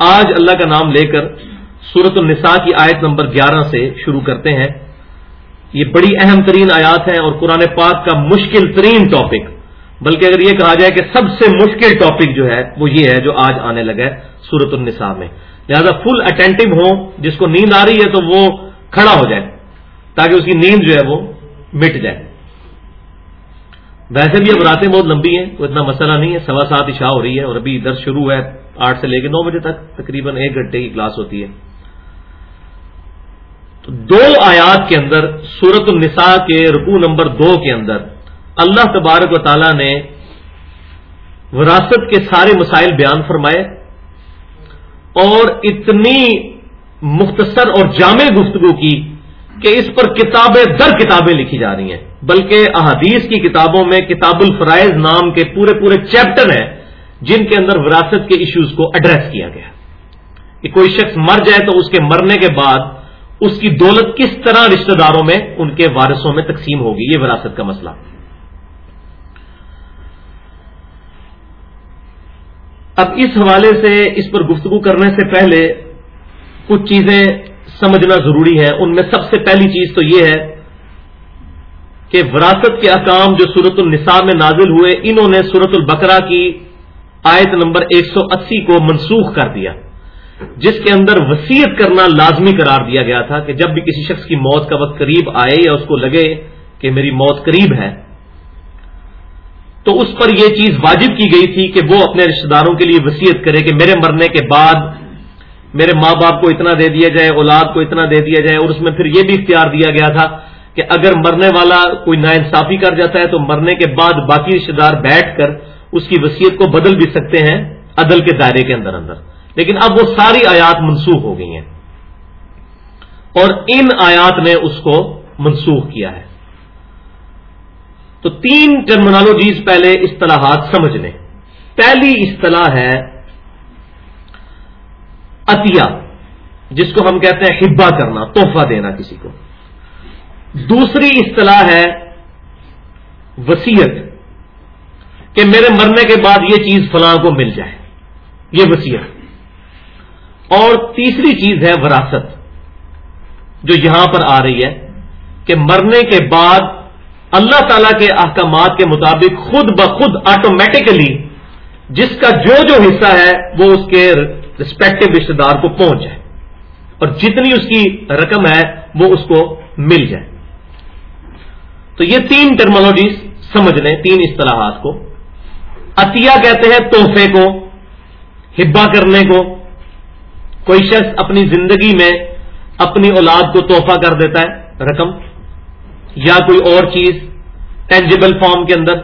آج اللہ کا نام لے کر سورت النساء کی آیت نمبر گیارہ سے شروع کرتے ہیں۔ یہ بڑی اہم ترین آیات ہیں اور قرآن پاک کا مشکل ترین ٹاپک بلکہ اگر یہ کہا جائے کہ سب سے مشکل ٹاپک جو ہے، وہ یہ ہے جو آج آنے لگا ہے سورت النساء میں۔ لہذا فل اٹینٹو ہوں، جس کو نیند آ رہی ہے تو وہ کھڑا ہو جائے، تاکہ اس کی نیند جو ہے وہ مٹ جائے۔ ویسے بھی اب راتیں بہت لمبی ہیں کوئی اتنا مسئلہ نہیں ہے، سوا سات اشاع ہو رہی ہے اور ابھی ادھر شروع ہے۔ آٹھ سے لے کے نو بجے تک تقریباً ایک گھنٹے کی کلاس ہوتی ہے۔ تو دو آیات کے اندر سورت النساء کے رکوع نمبر دو کے اندر اللہ تبارک و تعالی نے وراثت کے سارے مسائل بیان فرمائے اور اتنی مختصر اور جامع گفتگو کی کہ اس پر کتابیں در کتابیں لکھی جا رہی ہیں۔ بلکہ احادیث کی کتابوں میں کتاب الفرائض نام کے پورے پورے چیپٹر ہیں۔ جن کے اندر وراثت کے ایشوز کو ایڈریس کیا گیا۔ کہ کوئی شخص مر جائے تو اس کے مرنے کے بعد اس کی دولت کس طرح رشتہ داروں میں ان کے وارثوں میں تقسیم ہوگی؟ یہ وراثت کا مسئلہ۔ اب اس حوالے سے، اس پر گفتگو کرنے سے پہلے کچھ چیزیں سمجھنا ضروری ہے ان میں سب سے پہلی چیز تو یہ ہے کہ وراثت کے احکام جو سورت النساء میں نازل ہوئے، انہوں نے سورت البقرہ کی آیت نمبر ایک سو اسی کو منسوخ کر دیا۔ جس کے اندر وسیعت کرنا لازمی قرار دیا گیا تھا کہ جب بھی کسی شخص کی موت کا وقت قریب آئے یا اس کو لگے کہ میری موت قریب ہے، تو اس پر یہ چیز واجب کی گئی تھی کہ وہ اپنے رشتے داروں کے لیے وسیعت کرے کہ میرے مرنے کے بعد میرے ماں باپ کو اتنا دے دیا جائے، اولاد کو اتنا دے دیا جائے، اور اس میں پھر یہ بھی اختیار دیا گیا تھا کہ اگر مرنے والا کوئی نا انصافی کر جاتا ہے تو مرنے کے بعد باقی رشتے دار بیٹھ کر اس کی وسیعت کو بدل بھی سکتے ہیں عدل کے دائرے کے اندر اندر۔ لیکن اب وہ ساری آیات منسوخ ہو گئی ہیں۔ اور ان آیات نے اس کو منسوخ کیا ہے۔ تو تین ٹرمنالوجیز پہلے اصطلاحات سمجھ لیں۔ پہلی اصطلاح ہے عطیہ، جس کو ہم کہتے ہیں ہبا کرنا، تحفہ دینا کسی کو۔ دوسری اصطلاح ہے وسیعت کہ میرے مرنے کے بعد یہ چیز فلاں کو مل جائے، یہ وسیعت اور تیسری چیز ہے وراثت، جو یہاں پر آ رہی ہے کہ مرنے کے بعد اللہ تعالی کے احکامات کے مطابق خود بخود آٹومیٹکلی جس کا جو جو حصہ ہے وہ اس کے رسپیکٹو رشتے دار کو پہنچ جائے۔ اور جتنی اس کی رقم ہے وہ اس کو مل جائے۔ تو یہ تین ٹرمالوجیز سمجھ لیں، تین اصطلاحات کو۔ عطیہ کہتے ہیں تحفے کو ہبا کرنے کو۔ کوئی شخص اپنی زندگی میں اپنی اولاد کو تحفہ کر دیتا ہے، رقم، یا کوئی اور چیز ٹینجیبل فارم کے اندر۔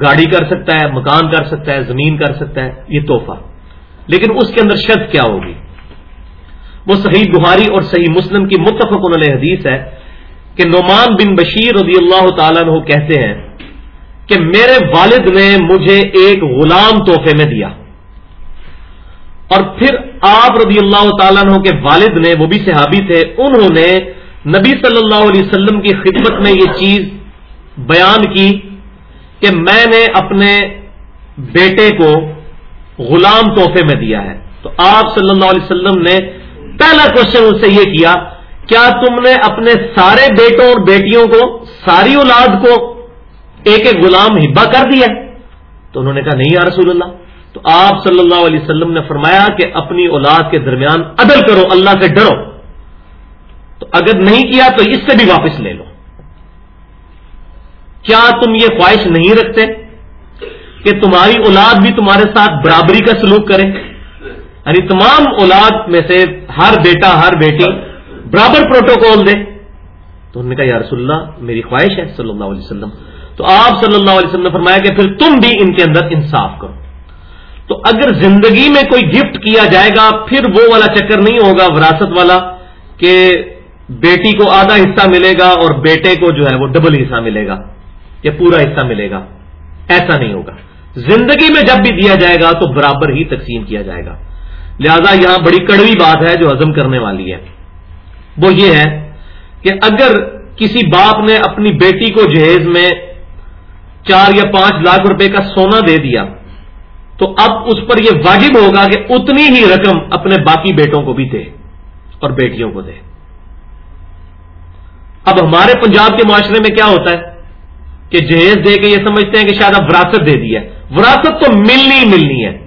گاڑی کر سکتا ہے، مکان کر سکتا ہے، زمین کر سکتا ہے، یہ تحفہ۔ لیکن اس کے اندر شرط کیا ہوگی؟ وہ صحیح بہاری اور صحیح مسلم کی متفق علیہ حدیث ہے کہ نعمان بن بشیر رضی اللہ تعالیٰ کہتے ہیں کہ میرے والد نے مجھے ایک غلام تحفے میں دیا۔ اور پھر آپ رضی اللہ تعالیٰ عنہ کے والد نے، وہ بھی صحابی تھے، انہوں نے نبی صلی اللہ علیہ وسلم کی خدمت میں یہ چیز بیان کی کہ میں نے اپنے بیٹے کو غلام تحفے میں دیا ہے۔ تو آپ صلی اللہ علیہ وسلم نے پہلا کوشچن ان سے یہ کیا کیا تم نے اپنے سارے بیٹوں اور بیٹیوں کو، ساری اولاد کو ایک ایک غلام ہبا کر دیا تو انہوں نے کہا، نہیں یا رسول اللہ۔ تو آپ صلی اللہ علیہ وسلم نے فرمایا کہ اپنی اولاد کے درمیان عدل کرو، اللہ سے ڈرو۔ تو اگر نہیں کیا تو اس سے بھی واپس لے لو۔ کیا تم یہ خواہش نہیں رکھتے کہ تمہاری اولاد بھی تمہارے ساتھ برابری کا سلوک کرے؟ یعنی تمام اولاد میں سے ہر بیٹا، ہر بیٹی برابر پروٹوکول دے۔ تو انہوں نے کہا، یا رسول اللہ، میری خواہش ہے صلی اللہ علیہ وسلم۔ تو آپ صلی اللہ علیہ وسلم نے فرمایا کہ پھر تم بھی ان کے اندر انصاف کرو۔ تو اگر زندگی میں کوئی گفٹ کیا جائے گا، پھر وہ والا چکر نہیں ہوگا، وراثت والا، کہ بیٹی کو آدھا حصہ ملے گا اور بیٹے کو جو ہے وہ ڈبل حصہ ملے گا، یا پورا حصہ ملے گا۔ ایسا نہیں ہوگا۔ زندگی میں جب بھی دیا جائے گا تو برابر ہی تقسیم کیا جائے گا۔ لہذا یہاں بڑی کڑوی بات ہے جو ہزم کرنے والی ہے۔ وہ یہ ہے کہ اگر کسی باپ نے اپنی بیٹی کو جہیز میں چار یا پانچ لاکھ روپے کا سونا دے دیا، تو اب اس پر یہ واجب ہوگا کہ اتنی ہی رقم اپنے باقی بیٹوں کو بھی دے اور بیٹیوں کو دے۔ اب ہمارے پنجاب کے معاشرے میں کیا ہوتا ہے؟ کہ جہیز دے کے یہ سمجھتے ہیں کہ شاید اب وراثت دے دی ہے۔ وراثت تو ملنی ہی ملنی ہے۔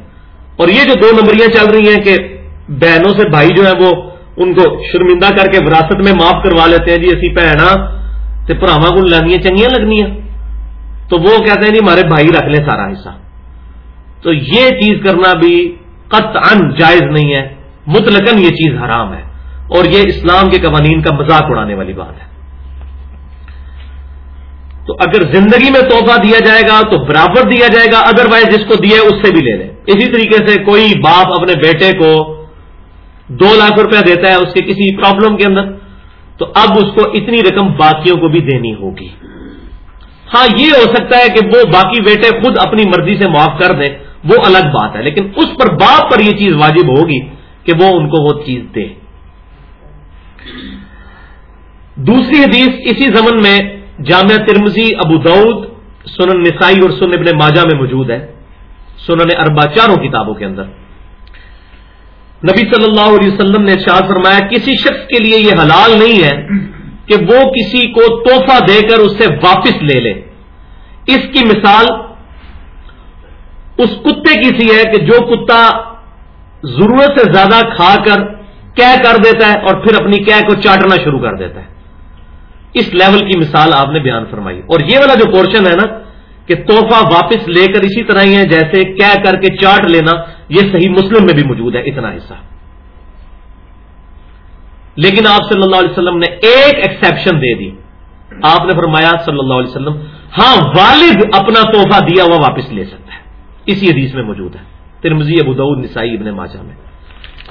اور یہ جو دو نمبریاں چل رہی ہیں کہ بہنوں سے بھائی جو ہے وہ ان کو شرمندہ کر کے وراثت میں معاف کروا لیتے ہیں جی اسی بھنا ہاں، تو پراوا کو لگنی چنگیاں لگنی تو وہ کہتے ہیں جی ہمارے بھائی رکھ لیں سارا حصہ۔ تو یہ چیز کرنا بھی قطعا جائز نہیں ہے، مطلقاً یہ چیز حرام ہے۔ اور یہ اسلام کے قوانین کا مذاق اڑانے والی بات ہے۔ تو اگر زندگی میں تحفہ دیا جائے گا تو برابر دیا جائے گا ادر وائز جس کو دیا اس سے بھی لے لیں۔ اسی طریقے سے کوئی باپ اپنے بیٹے کو دو لاکھ روپیہ دیتا ہے اس کے کسی پرابلم کے اندر، تو اب اس کو اتنی رقم باقیوں کو بھی دینی ہوگی۔ ہاں یہ ہو سکتا ہے کہ وہ باقی بیٹے خود اپنی مرضی سے معاف کر دیں، وہ الگ بات ہے، لیکن اس پر باپ پر یہ چیز واجب ہوگی کہ وہ ان کو وہ چیز دے۔ دوسری حدیث اسی زمن میں جامعہ ترمزی ابو دعود سنن نسائی اور سن ابن ماجہ میں موجود ہے، سنن اربا چاروں کتابوں کے اندر۔ نبی صلی اللہ علیہ وسلم نے ارشاد فرمایا، کسی شخص کے لیے یہ حلال نہیں ہے کہ وہ کسی کو توحفہ دے کر اس سے واپس لے لے۔ اس کی مثال اس کتے کی سی ہے کہ جو کتا ضرورت سے زیادہ کھا کر کہہ کر دیتا ہے اور پھر اپنی کہہ کو چاٹنا شروع کر دیتا ہے۔ اس لیول کی مثال آپ نے بیان فرمائی۔ اور یہ والا جو پورشن ہے نا کہ توحفہ واپس لے کر اسی طرح ہی ہے جیسے کہہ کر کے چاٹ لینا، یہ صحیح مسلم میں بھی موجود ہے، اتنا حصہ۔ لیکن آپ صلی اللہ علیہ وسلم نے ایک ایکسپشن دے دی۔ آپ نے فرمایا صلی اللہ علیہ وسلم ہاں والد اپنا توحفہ دیا ہوا واپس لے سکتا ہے۔ اسی حدیث میں موجود ہے۔ ترمزی ابو دعود نسائی، ابن ماجہ میں۔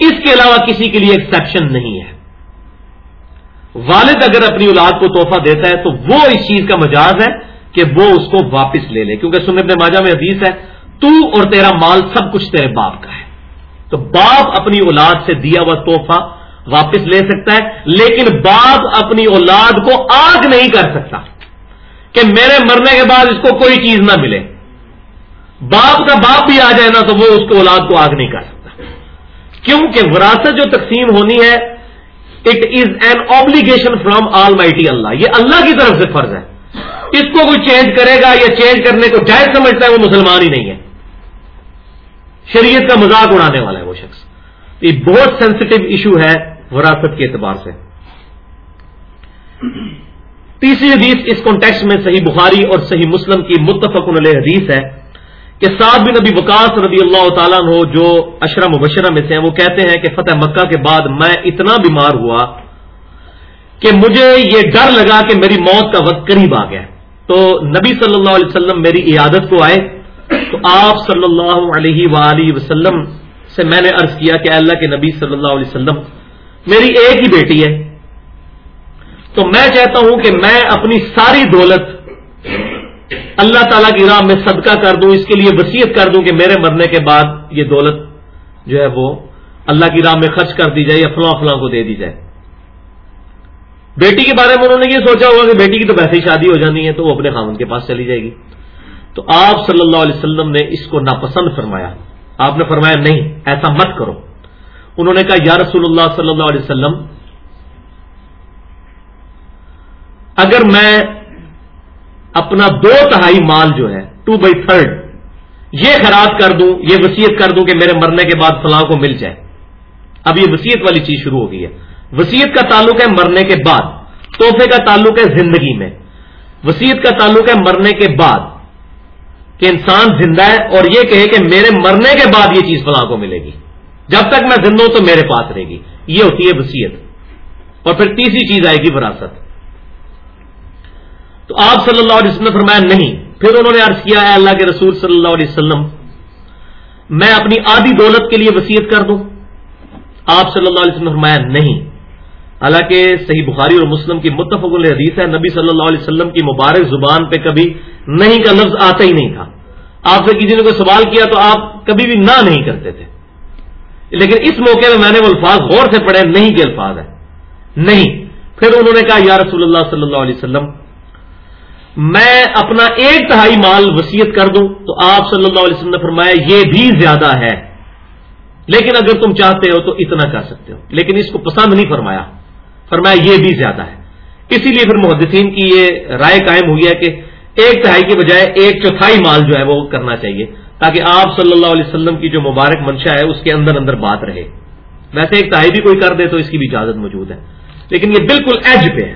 اس کے علاوہ کسی کے لیے ایکسپشن نہیں ہے۔ والد اگر اپنی اولاد کو تحفہ دیتا ہے تو وہ اس چیز کا مجاز ہے کہ وہ اس کو واپس لے لے۔ کیونکہ سنت ماجہ میں حدیث ہے، تو اور تیرا مال سب کچھ تیرے باپ کا ہے۔ تو باپ اپنی اولاد سے دیا ہوا تحفہ واپس لے سکتا ہے، لیکن باپ اپنی اولاد کو آگ نہیں کر سکتا کہ میرے مرنے کے بعد اس کو کوئی چیز نہ ملے۔ باپ کا باپ بھی آ جائے نا تو وہ اس کو اولاد کو آگ نہیں کر سکتا۔ کیونکہ وراثت جو تقسیم ہونی ہے it is an obligation from almighty Allah یہ اللہ کی طرف سے فرض ہے۔ اس کو کوئی چینج کرے گا یا چینج کرنے کو جائز سمجھتا ہے، وہ مسلمان ہی نہیں ہے۔ شریعت کا مذاق اڑانے والا ہے وہ شخص۔ یہ بہت سینسٹو ایشو ہے۔ وراثت کے اعتبار سے۔ تیسری حدیث اس کانٹیکس میں صحیح بخاری اور صحیح مسلم کی متفق علیہ حدیث ہے کہ سعد بن نبی وکاس رضی اللہ تعالیٰ ہو جو اشرم مبشرہ میں سے ہیں، وہ کہتے ہیں کہ فتح مکہ کے بعد میں اتنا بیمار ہوا کہ مجھے یہ ڈر لگا کہ میری موت کا وقت قریب آ گیا۔ تو نبی صلی اللہ علیہ وسلم میری عیادت کو آئے۔ تو آپ صلی اللہ علیہ وآلہ وسلم سے میں نے عرض کیا کہ اللہ کے نبی صلی اللہ علیہ وسلم میری ایک ہی بیٹی ہے۔ تو میں چاہتا ہوں کہ میں اپنی ساری دولت اللہ تعالیٰ کی راہ میں صدقہ کر دوں، اس کے لیے وسیعت کر دوں کہ میرے مرنے کے بعد یہ دولت جو ہے وہ اللہ کی راہ میں خرچ کر دی جائے یا فلاں فلاں کو دے دی جائے۔ بیٹی کے بارے میں انہوں نے یہ سوچا ہوگا کہ بیٹی کی تو ویسے ہی شادی ہو جانی ہے تو وہ اپنے خامن کے پاس چلی جائے گی۔ تو آپ صلی اللہ علیہ وسلم نے اس کو ناپسند فرمایا۔ آپ نے فرمایا نہیں، ایسا مت کرو۔ انہوں نے کہا، یا رسول اللہ صلی اللہ علیہ وسلم، اگر میں اپنا دو تہائی مال جو ہے ٹو بائی تھرڈ یہ خراب کر دوں، یہ وسیعت کر دوں کہ میرے مرنے کے بعد فلاں کو مل جائے. اب یہ وسیعت والی چیز شروع ہو گئی ہے۔ وسیعت کا تعلق ہے مرنے کے بعد، تحفے کا تعلق ہے زندگی میں۔ وسیعت کا تعلق ہے مرنے کے بعد کہ انسان زندہ ہے اور یہ کہے کہ میرے مرنے کے بعد یہ چیز فلاں کو ملے گی۔ جب تک میں زندہ ہوں تو میرے پاس رہے گی۔ یہ ہوتی ہے وسیعت اور پھر تیسری چیز آئے گی وراثت۔ تو آپ صلی اللہ علیہ وسلم نے فرمایا نہیں۔ پھر انہوں نے عرض کیا ہے اللہ کے رسول صلی اللہ علیہ وسلم، میں اپنی آدھی دولت کے لیے وسیعت کر دوں۔ آپ صلی اللہ علیہ وسلم نے فرمایا نہیں۔ حالانکہ صحیح بخاری اور مسلم کی متفق حدیث ہے، نبی صلی اللہ علیہ وسلم کی مبارک زبان پہ کبھی نہیں کا لفظ آتا ہی نہیں تھا۔ آپ سے کسی نے کوئی سوال کیا تو آپ کبھی بھی نہ نہیں کرتے تھے۔ لیکن اس موقع میں میں نے وہ الفاظ غور سے پڑھے، نہیں کے الفاظ ہے نہیں۔ پھر انہوں نے کہا، یا رسول اللہ صلی اللہ علیہ وسلم، میں اپنا ایک تہائی مال وسیعت کر دوں تو آپ صلی اللہ علیہ وسلم نے فرمایا، یہ بھی زیادہ ہے۔ لیکن اگر تم چاہتے ہو تو اتنا کر سکتے ہو۔ لیکن اس کو پسند نہیں فرمایا۔ فرمایا، یہ بھی زیادہ ہے۔ اسی لیے پھر محدثین کی یہ رائے قائم ہوئی ہے کہ ایک تہائی کے بجائے ایک چوتھائی مال جو ہے وہ کرنا چاہیے۔ تاکہ آپ صلی اللہ علیہ وسلم کی جو مبارک منشا ہے، اس کے اندر اندر بات رہے۔ ویسے ایک تہائی بھی کوئی کر دے تو اس کی بھی اجازت موجود ہے۔ لیکن یہ بالکل ایج پہ ہے۔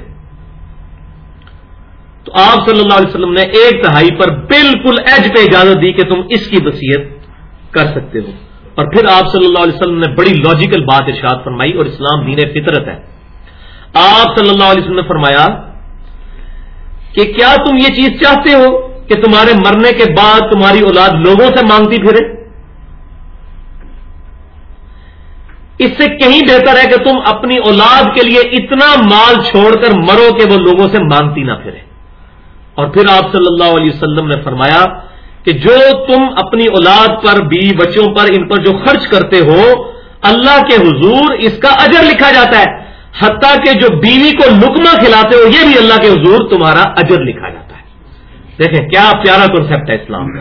تو آپ صلی اللہ علیہ وسلم نے ایک تہائی پر بالکل ایج پہ اجازت دی کہ تم اس کی وصیت کر سکتے ہو۔ اور پھر آپ صلی اللہ علیہ وسلم نے بڑی لاجیکل بات ارشاد فرمائی اور اسلام دین فطرت ہے۔ آپ صلی اللہ علیہ وسلم نے فرمایا کہ کیا تم یہ چیز چاہتے ہو؟ کہ تمہارے مرنے کے بعد تمہاری اولاد لوگوں سے مانگتی پھرے؟ اس سے کہیں بہتر ہے کہ تم اپنی اولاد کے لیے اتنا مال چھوڑ کر مرو کہ وہ لوگوں سے مانگتی نہ پھرے۔ اور پھر آپ صلی اللہ علیہ وسلم نے فرمایا کہ جو تم اپنی اولاد پر، بیوی بچوں پر، ان پر جو خرچ کرتے ہو، اللہ کے حضور اس کا اجر لکھا جاتا ہے۔ حتیٰ کہ جو بیوی کو لکما کھلاتے ہو، یہ بھی اللہ کے حضور تمہارا اجر لکھا جاتا ہے۔ دیکھیں کیا پیارا کنسپٹ ہے اسلام کا۔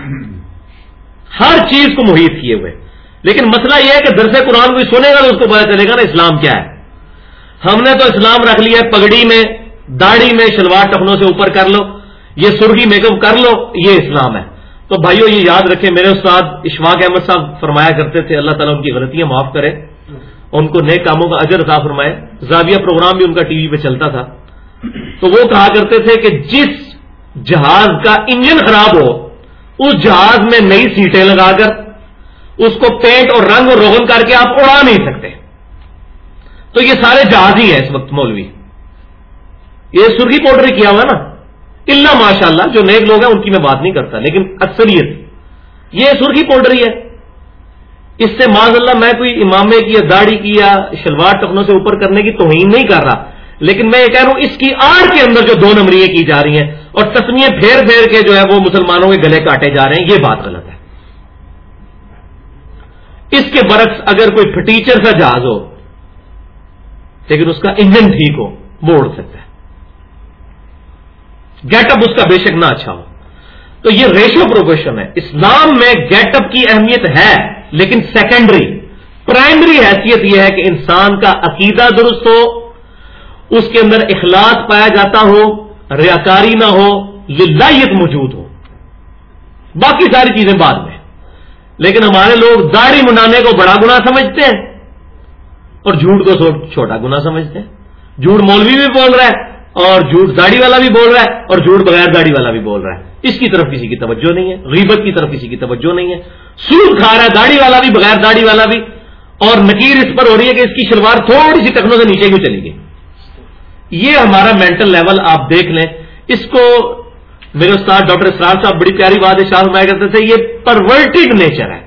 ہر چیز کو محیط کیے ہوئے۔ لیکن مسئلہ یہ ہے کہ درس قرآن کو سنے گا تو اس کو پتا چلے گا نا اسلام کیا ہے۔ ہم نے تو اسلام رکھ لیا پگڑی میں، داڑھی میں، شلوار ٹپنوں سے اوپر کر لو، یہ سرخی میک اپ کر لو، یہ اسلام ہے۔ تو بھائیو، یہ یاد رکھیں، میرے استاد اشفاق احمد صاحب فرمایا کرتے تھے، اللہ تعالیٰ ان کی غلطیاں معاف کرے۔ ان کو نئے کاموں کا اجر عطا فرمائے۔ زاویہ پروگرام بھی ان کا ٹی وی پہ چلتا تھا۔ تو وہ کہا کرتے تھے کہ جس جہاز کا انجن خراب ہو، اس جہاز میں نئی سیٹیں لگا کر، اس کو پینٹ اور رنگ اور روغن کر کے آپ اڑا نہیں سکتے۔ تو یہ سارے جہاز ہی ہیں اس وقت مولوی۔ یہ سرخی پاؤڈر کیا ہوا نا؟ اللہ ماشاء اللہ جو نیک لوگ ہیں، ان کی میں بات نہیں کرتا، لیکن اکثریت۔ یہ سرخی پاؤڈر ہی ہے۔ اس سے معذ اللہ میں کوئی امامے کی یا داڑھی کی یا شلوار ٹکنوں سے اوپر کرنے کی توہین نہیں کر رہا، لیکن میں یہ کہہ رہا ہوں، اس کی آڑ کے اندر جو دو نمبریاں کی جا رہی ہیں اور تسمیاں پھیر پھیر کے جو ہے وہ مسلمانوں کے گلے کاٹے جا رہے ہیں، یہ بات غلط ہے۔ اس کے برعکس اگر کوئی فٹیچر سا جہاز ہو، لیکن اس کا انجن ٹھیک ہو، وہ اڑ سکتا ہے۔ گیٹ اپ اس کا بے شک نہ اچھا ہو۔ تو یہ ریشو پروفیشن ہے۔ اسلام میں گیٹ اپ کی اہمیت ہے، لیکن سیکنڈری پرائمری حیثیت یہ ہے کہ انسان کا عقیدہ درست ہو، اس کے اندر اخلاص پایا جاتا ہو ریاکاری نہ ہو للہیت موجود ہو۔ باقی ساری چیزیں بعد میں۔ لیکن ہمارے لوگ داڑھی منانے کو بڑا گنا سمجھتے ہیں۔ اور جھوٹ کو چھوٹا گنا سمجھتے ہیں۔ جھوٹ مولوی بھی بول رہا ہے اور جھوٹ داڑھی والا بھی بول رہا ہے اور جھوٹ بغیر داڑھی والا بھی بول رہا ہے۔ اس کی طرف کسی کی توجہ نہیں ہے، غیبت کی طرف کسی کی توجہ نہیں ہے۔ سود کھا رہا ہے داڑھی والا بھی، بغیر داڑھی والا بھی۔ اور نکیر اس پر ہو رہی ہے کہ اس کی شلوار تھوڑی سی ٹکنوں سے نیچے کیوں چلی گئی؟ یہ ہمارا مینٹل لیول آپ دیکھ لیں۔ اس کو میرے استاد ڈاکٹر اسرار صاحب بڑی پیاری بات ہے، شاہ کرتے تھے، یہ پرورٹیڈ نیچر ہے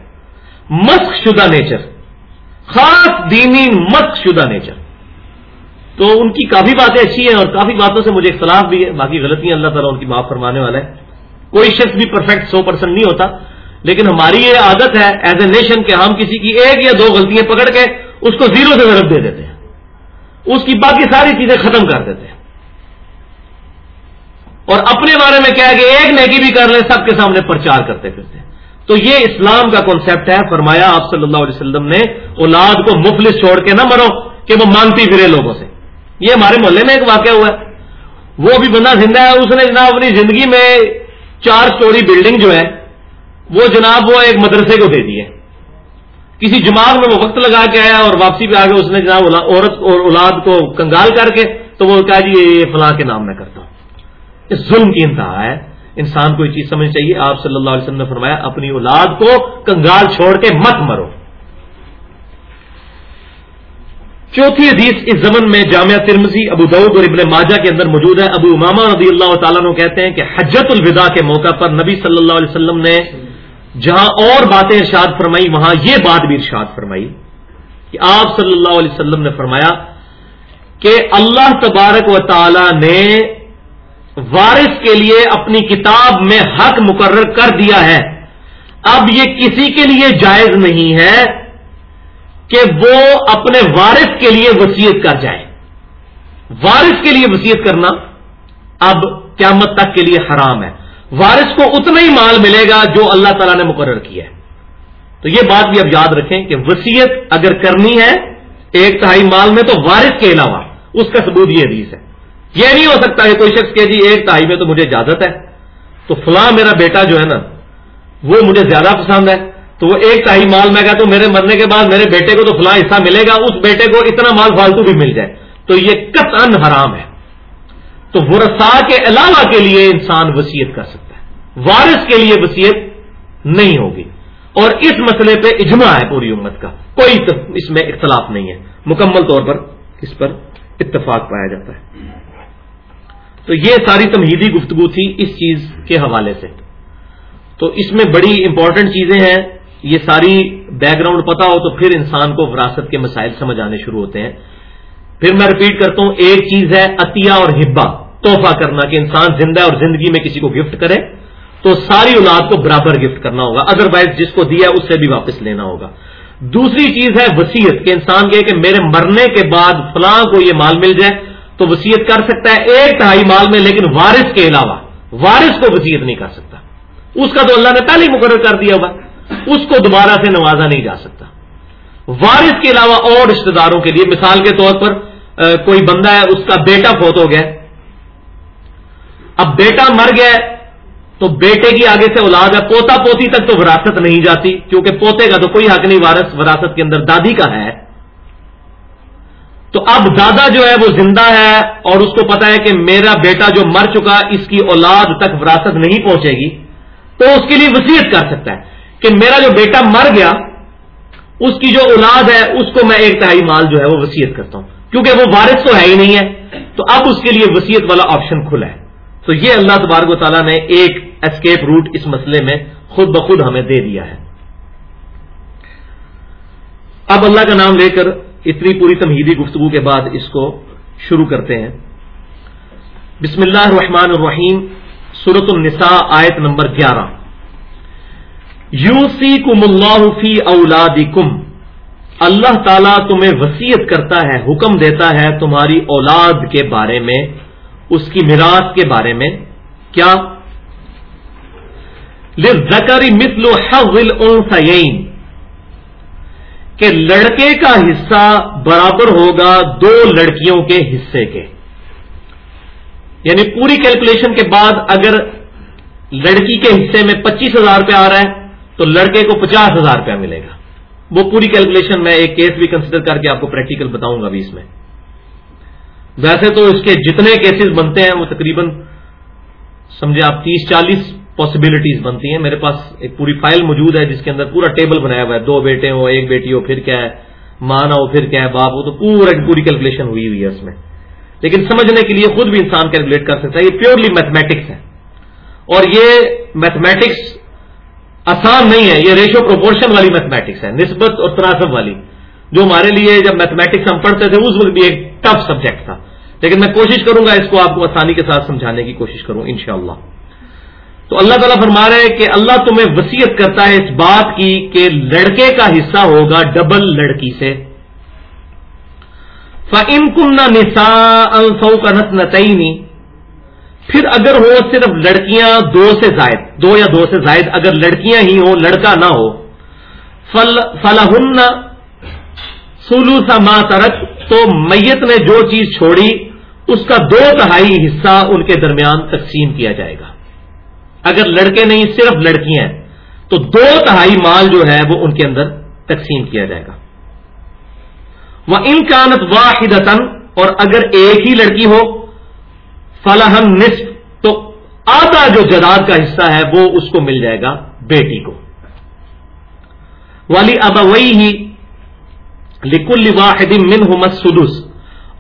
مسک شدہ نیچر خاص دینی مسک شدہ نیچر تو ان کی کافی باتیں اچھی ہیں اور کافی باتوں سے مجھے اختلاف بھی ہے، باقی غلطیاں اللہ تعالیٰ ان کی معاف فرمانے والا ہے۔ کوئی شخص بھی پرفیکٹ سو پرسینٹ نہیں ہوتا، لیکن ہماری یہ عادت ہے ایز اے نیشن کہ ہم کسی کی ایک یا دو غلطیاں پکڑ کے اس کو زیرو سے ضرب دے دیتے ہیں۔ اس کی باقی ساری چیزیں ختم کر دیتے ہیں۔ اور اپنے بارے میں کیا کہ ایک نیکی بھی کر لیں، سب کے سامنے پرچار کرتے پھرتے ہیں۔ تو یہ اسلام کا کانسیپٹ ہے۔ فرمایا آپ صلی اللہ علیہ وسلم نے، اولاد کو مفلس چھوڑ کے نہ مرو کہ وہ مانگتی پھرے لوگوں سے۔ یہ ہمارے محلے میں ایک واقعہ ہوا ہے۔ وہ بھی بندہ زندہ ہے، اس نے جناب اپنی زندگی میں چار چوری بلڈنگ جو ہے، وہ جناب وہ ایک مدرسے کو دے دی ہے۔ کسی جماعت میں وہ وقت لگا کے آیا اور واپسی پہ آگے اس نے جناب عورت اور اولاد کو کنگال کر کے تو وہ کہا جی یہ فلاں کے نام میں کرتا ہوں۔ اس ظلم کی انتہا ہے۔ انسان کو یہ چیز سمجھ چاہیے۔ آپ صلی اللہ علیہ وسلم نے فرمایا، اپنی اولاد کو کنگال چھوڑ کے مت مرو۔ چوتھی حدیث اس زمن میں جامعہ ترمزی ابو دعود اور ابن ماجہ کے اندر موجود ہے۔ ابو اماما رضی اللہ تعالیٰ نے کہتے ہیں کہ حجت الوداع کے موقع پر نبی صلی اللہ علیہ وسلم نے جہاں اور باتیں ارشاد فرمائی، وہاں یہ بات بھی ارشاد فرمائی کہ آپ صلی اللہ علیہ وسلم نے فرمایا کہ اللہ تبارک و تعالی نے وارث کے لیے اپنی کتاب میں حق مقرر کر دیا ہے۔ اب یہ کسی کے لیے جائز نہیں ہے کہ وہ اپنے وارث کے لیے وسیعت کر جائے۔ وارث کے لیے وسیعت کرنا اب قیامت تک کے لیے حرام ہے۔ وارث کو اتنا ہی مال ملے گا جو اللہ تعالیٰ نے مقرر کیا ہے۔ تو یہ بات بھی اب یاد رکھیں کہ وسیعت اگر کرنی ہے ایک تہائی مال میں تو وارث کے علاوہ اس کا ثبوت یہ حدیث ہے۔ یہ نہیں ہو سکتا کہ کوئی شخص کہ جی ایک تہائی میں تو مجھے اجازت ہے۔ تو فلاں میرا بیٹا جو ہے نا، وہ مجھے زیادہ پسند ہے۔ تو وہ ایک تہائی مال میں کہتا ہوں میرے مرنے کے بعد میرے بیٹے کو تو فلاں حصہ ملے گا، اس بیٹے کو اتنا مال فالتو بھی مل جائے۔ تو یہ قطعا حرام ہے۔ تو ورسا کے علاوہ کے لیے انسان وسیعت کر سکتا ہے۔ وارث کے لیے وسیعت نہیں ہوگی۔ اور اس مسئلے پہ اجماع ہے پوری امت کا۔ کوئی اس میں اختلاف نہیں ہے۔ مکمل طور پر اس پر اتفاق پایا جاتا ہے۔ تو یہ ساری تمہیدی گفتگو تھی اس چیز کے حوالے سے۔ تو اس میں بڑی امپورٹنٹ چیزیں ہیں۔ یہ ساری بیک گراؤنڈ پتا ہو تو پھر انسان کو وراثت کے مسائل سمجھ آنے شروع ہوتے ہیں۔ پھر میں رپیٹ کرتا ہوں، ایک چیز ہے عطیہ اور ہبا تحفہ کرنا کہ انسان زندہ اور زندگی میں کسی کو گفٹ کرے، تو ساری اولاد کو برابر گفٹ کرنا ہوگا۔ ادر وائز جس کو دیا اس سے بھی واپس لینا ہوگا۔ دوسری چیز ہے وسیعت کہ انسان کہے کہ میرے مرنے کے بعد فلاں کو یہ مال مل جائے، تو وسیعت کر سکتا ہے ایک تہائی مال میں، لیکن وارث کے علاوہ وارث کو وسیعت نہیں کر سکتا۔ اس کا تو اللہ نے پہلے ہی مقرر کر دیا ہوگا۔ اس کو دوبارہ سے نوازا نہیں جا سکتا۔ وارث کے علاوہ اور رشتے داروں کے لیے مثال کے طور پر کوئی بندہ ہے، اس کا بیٹا فوت ہو گیا اب بیٹا مر گیا تو بیٹے کی آگے سے اولاد ہے، پوتا پوتی تک تو وراثت نہیں جاتی، کیونکہ پوتے کا تو کوئی حق نہیں، وارث وراثت کے اندر دادی کا ہے۔ تو اب دادا جو ہے وہ زندہ ہے، اور اس کو پتا ہے کہ میرا بیٹا جو مر چکا، اس کی اولاد تک وراثت نہیں پہنچے گی۔ تو اس کے لیے وسیعت کر سکتا ہے کہ میرا جو بیٹا مر گیا، اس کی جو اولاد ہے، اس کو میں ایک تہائی مال جو ہے وہ وسیعت کرتا ہوں۔ کیونکہ وہ وارث تو ہے ہی نہیں ہے۔ تو اب اس کے لیے وسیعت والا آپشن کھلا ہے۔ تو یہ اللہ تبارک و تعالیٰ نے ایک اسکیپ روٹ اس مسئلے میں خود بخود ہمیں دے دیا ہے۔ اب اللہ کا نام لے کر اتنی پوری تمہیدی گفتگو کے بعد اس کو شروع کرتے ہیں۔ بسم اللہ الرحمن الرحیم سورت النساء، آیت نمبر گیارہ۔ یو سی کم اللہ فی اولاد اللہ تعالیٰ تمہیں وسیعت کرتا ہے، حکم دیتا ہے تمہاری اولاد کے بارے میں۔ اس کی میراث کے بارے میں کیا؟ زکری مثل حل السین کہ لڑکے کا حصہ برابر ہوگا دو لڑکیوں کے حصے کے۔ یعنی پوری کیلکولیشن کے بعد اگر لڑکی کے حصے میں پچیس ہزار روپیہ آ رہا ہے، تو لڑکے کو پچاس ہزار روپیہ ملے گا۔ وہ پوری کیلکولیشن میں ایک کیس بھی کنسیڈر کر کے آپ کو پریکٹیکل بتاؤں گا ابھی اس میں۔ ویسے تو اس کے جتنے کیسز بنتے ہیں وہ تقریباً سمجھے آپ تیس چالیس پاسبلٹیز بنتی ہیں۔ میرے پاس ایک پوری فائل موجود ہے جس کے اندر پورا ٹیبل بنایا ہوا ہے۔ دو بیٹے ہو، ایک بیٹی ہو، پھر کیا ہے؟ ماں نہ ہو، پھر کیا ہے؟ باپ ہو۔ تو پورا پوری کیلکولیشن ہوئی ہوئی ہے اس میں۔ لیکن سمجھنے کے لیے خود بھی انسان کیلکولیٹ کر سکتا ہے۔ یہ پیورلی میتھمیٹکس ہے۔ اور یہ میتھمیٹکس آسان نہیں ہے۔ یہ ریشو پروپورشن والی میتھمیٹکس ہے۔ نسبت اور تناسب والی۔ جو ہمارے لیے جب میتھمیٹکس ہم پڑھتے تھے، اس وقت بھی ایک ٹف سبجیکٹ تھا۔ لیکن میں کوشش کروں گا اس کو آپ کو آسانی کے ساتھ سمجھانے کی کوشش کروں، انشاءاللہ۔ تو اللہ تعالیٰ فرما رہے کہ اللہ تمہیں وسیعت کرتا ہے اس بات کی کہ لڑکے کا حصہ ہوگا ڈبل لڑکی سے۔ فن کن نسا الفو کا نت نتعینی پھر اگر ہو صرف لڑکیاں دو سے زائد، دو یا دو سے زائد اگر لڑکیاں ہی ہوں، لڑکا نہ ہو۔ فلاحن سولو سا ماں ترک تو میت نے جو چیز چھوڑی اس کا دو تہائی حصہ ان کے درمیان تقسیم کیا جائے گا۔ اگر لڑکے نہیں، صرف لڑکیاں ہیں، تو دو تہائی مال جو ہے وہ ان کے اندر تقسیم کیا جائے گا۔ وہ انکانت واحد اور اگر ایک ہی لڑکی ہو فلاح نصف تو آدھا جو جداد کا حصہ ہے وہ اس کو مل جائے گا بیٹی کو۔ والی ابوئی ہی لکل واحد من سدس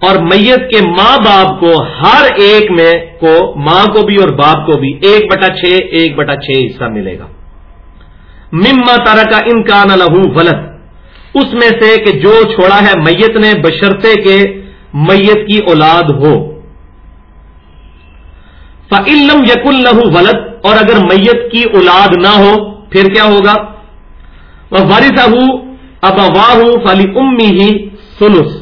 اور میت کے ماں باپ کو ہر ایک میں کو ماں کو بھی اور باپ کو بھی ایک بٹا چھ، ایک بٹا چھ حصہ ملے گا۔ مما تارا کا انکان لہو غلط اس میں سے کہ جو چھوڑا ہے میت نے بشرتے کے میت کی اولاد ہو۔ فعلم یقل لہو غلط اور اگر میت کی اولاد نہ ہو، پھر کیا ہوگا؟ وہ وارث اب واہ فلی امی ہی سلس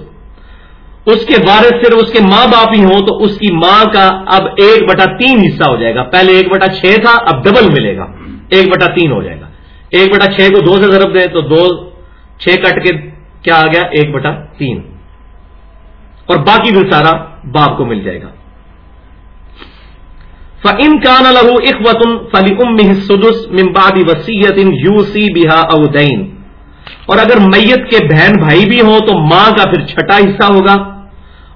اس کے وارث صرف اس کے ماں باپ ہی ہوں تو اس کی ماں کا اب ایک بٹا تین حصہ ہو جائے گا۔ پہلے ایک بٹا چھ تھا، اب ڈبل ملے گا۔ ایک بٹا تین ہو جائے گا۔ ایک بٹا چھ کو دو سے ضرب دیں تو دو، چھ کٹ کے کیا آ گیا؟ ایک بٹا تین۔ اور باقی بھی سارا باپ کو مل جائے گا۔ فن کان لہو اخوتن فلی ام سدس ممبادی وسیعت یو سی بہا اودین اور اگر میت کے بہن بھائی بھی ہوں تو ماں کا پھر چھٹا حصہ ہوگا۔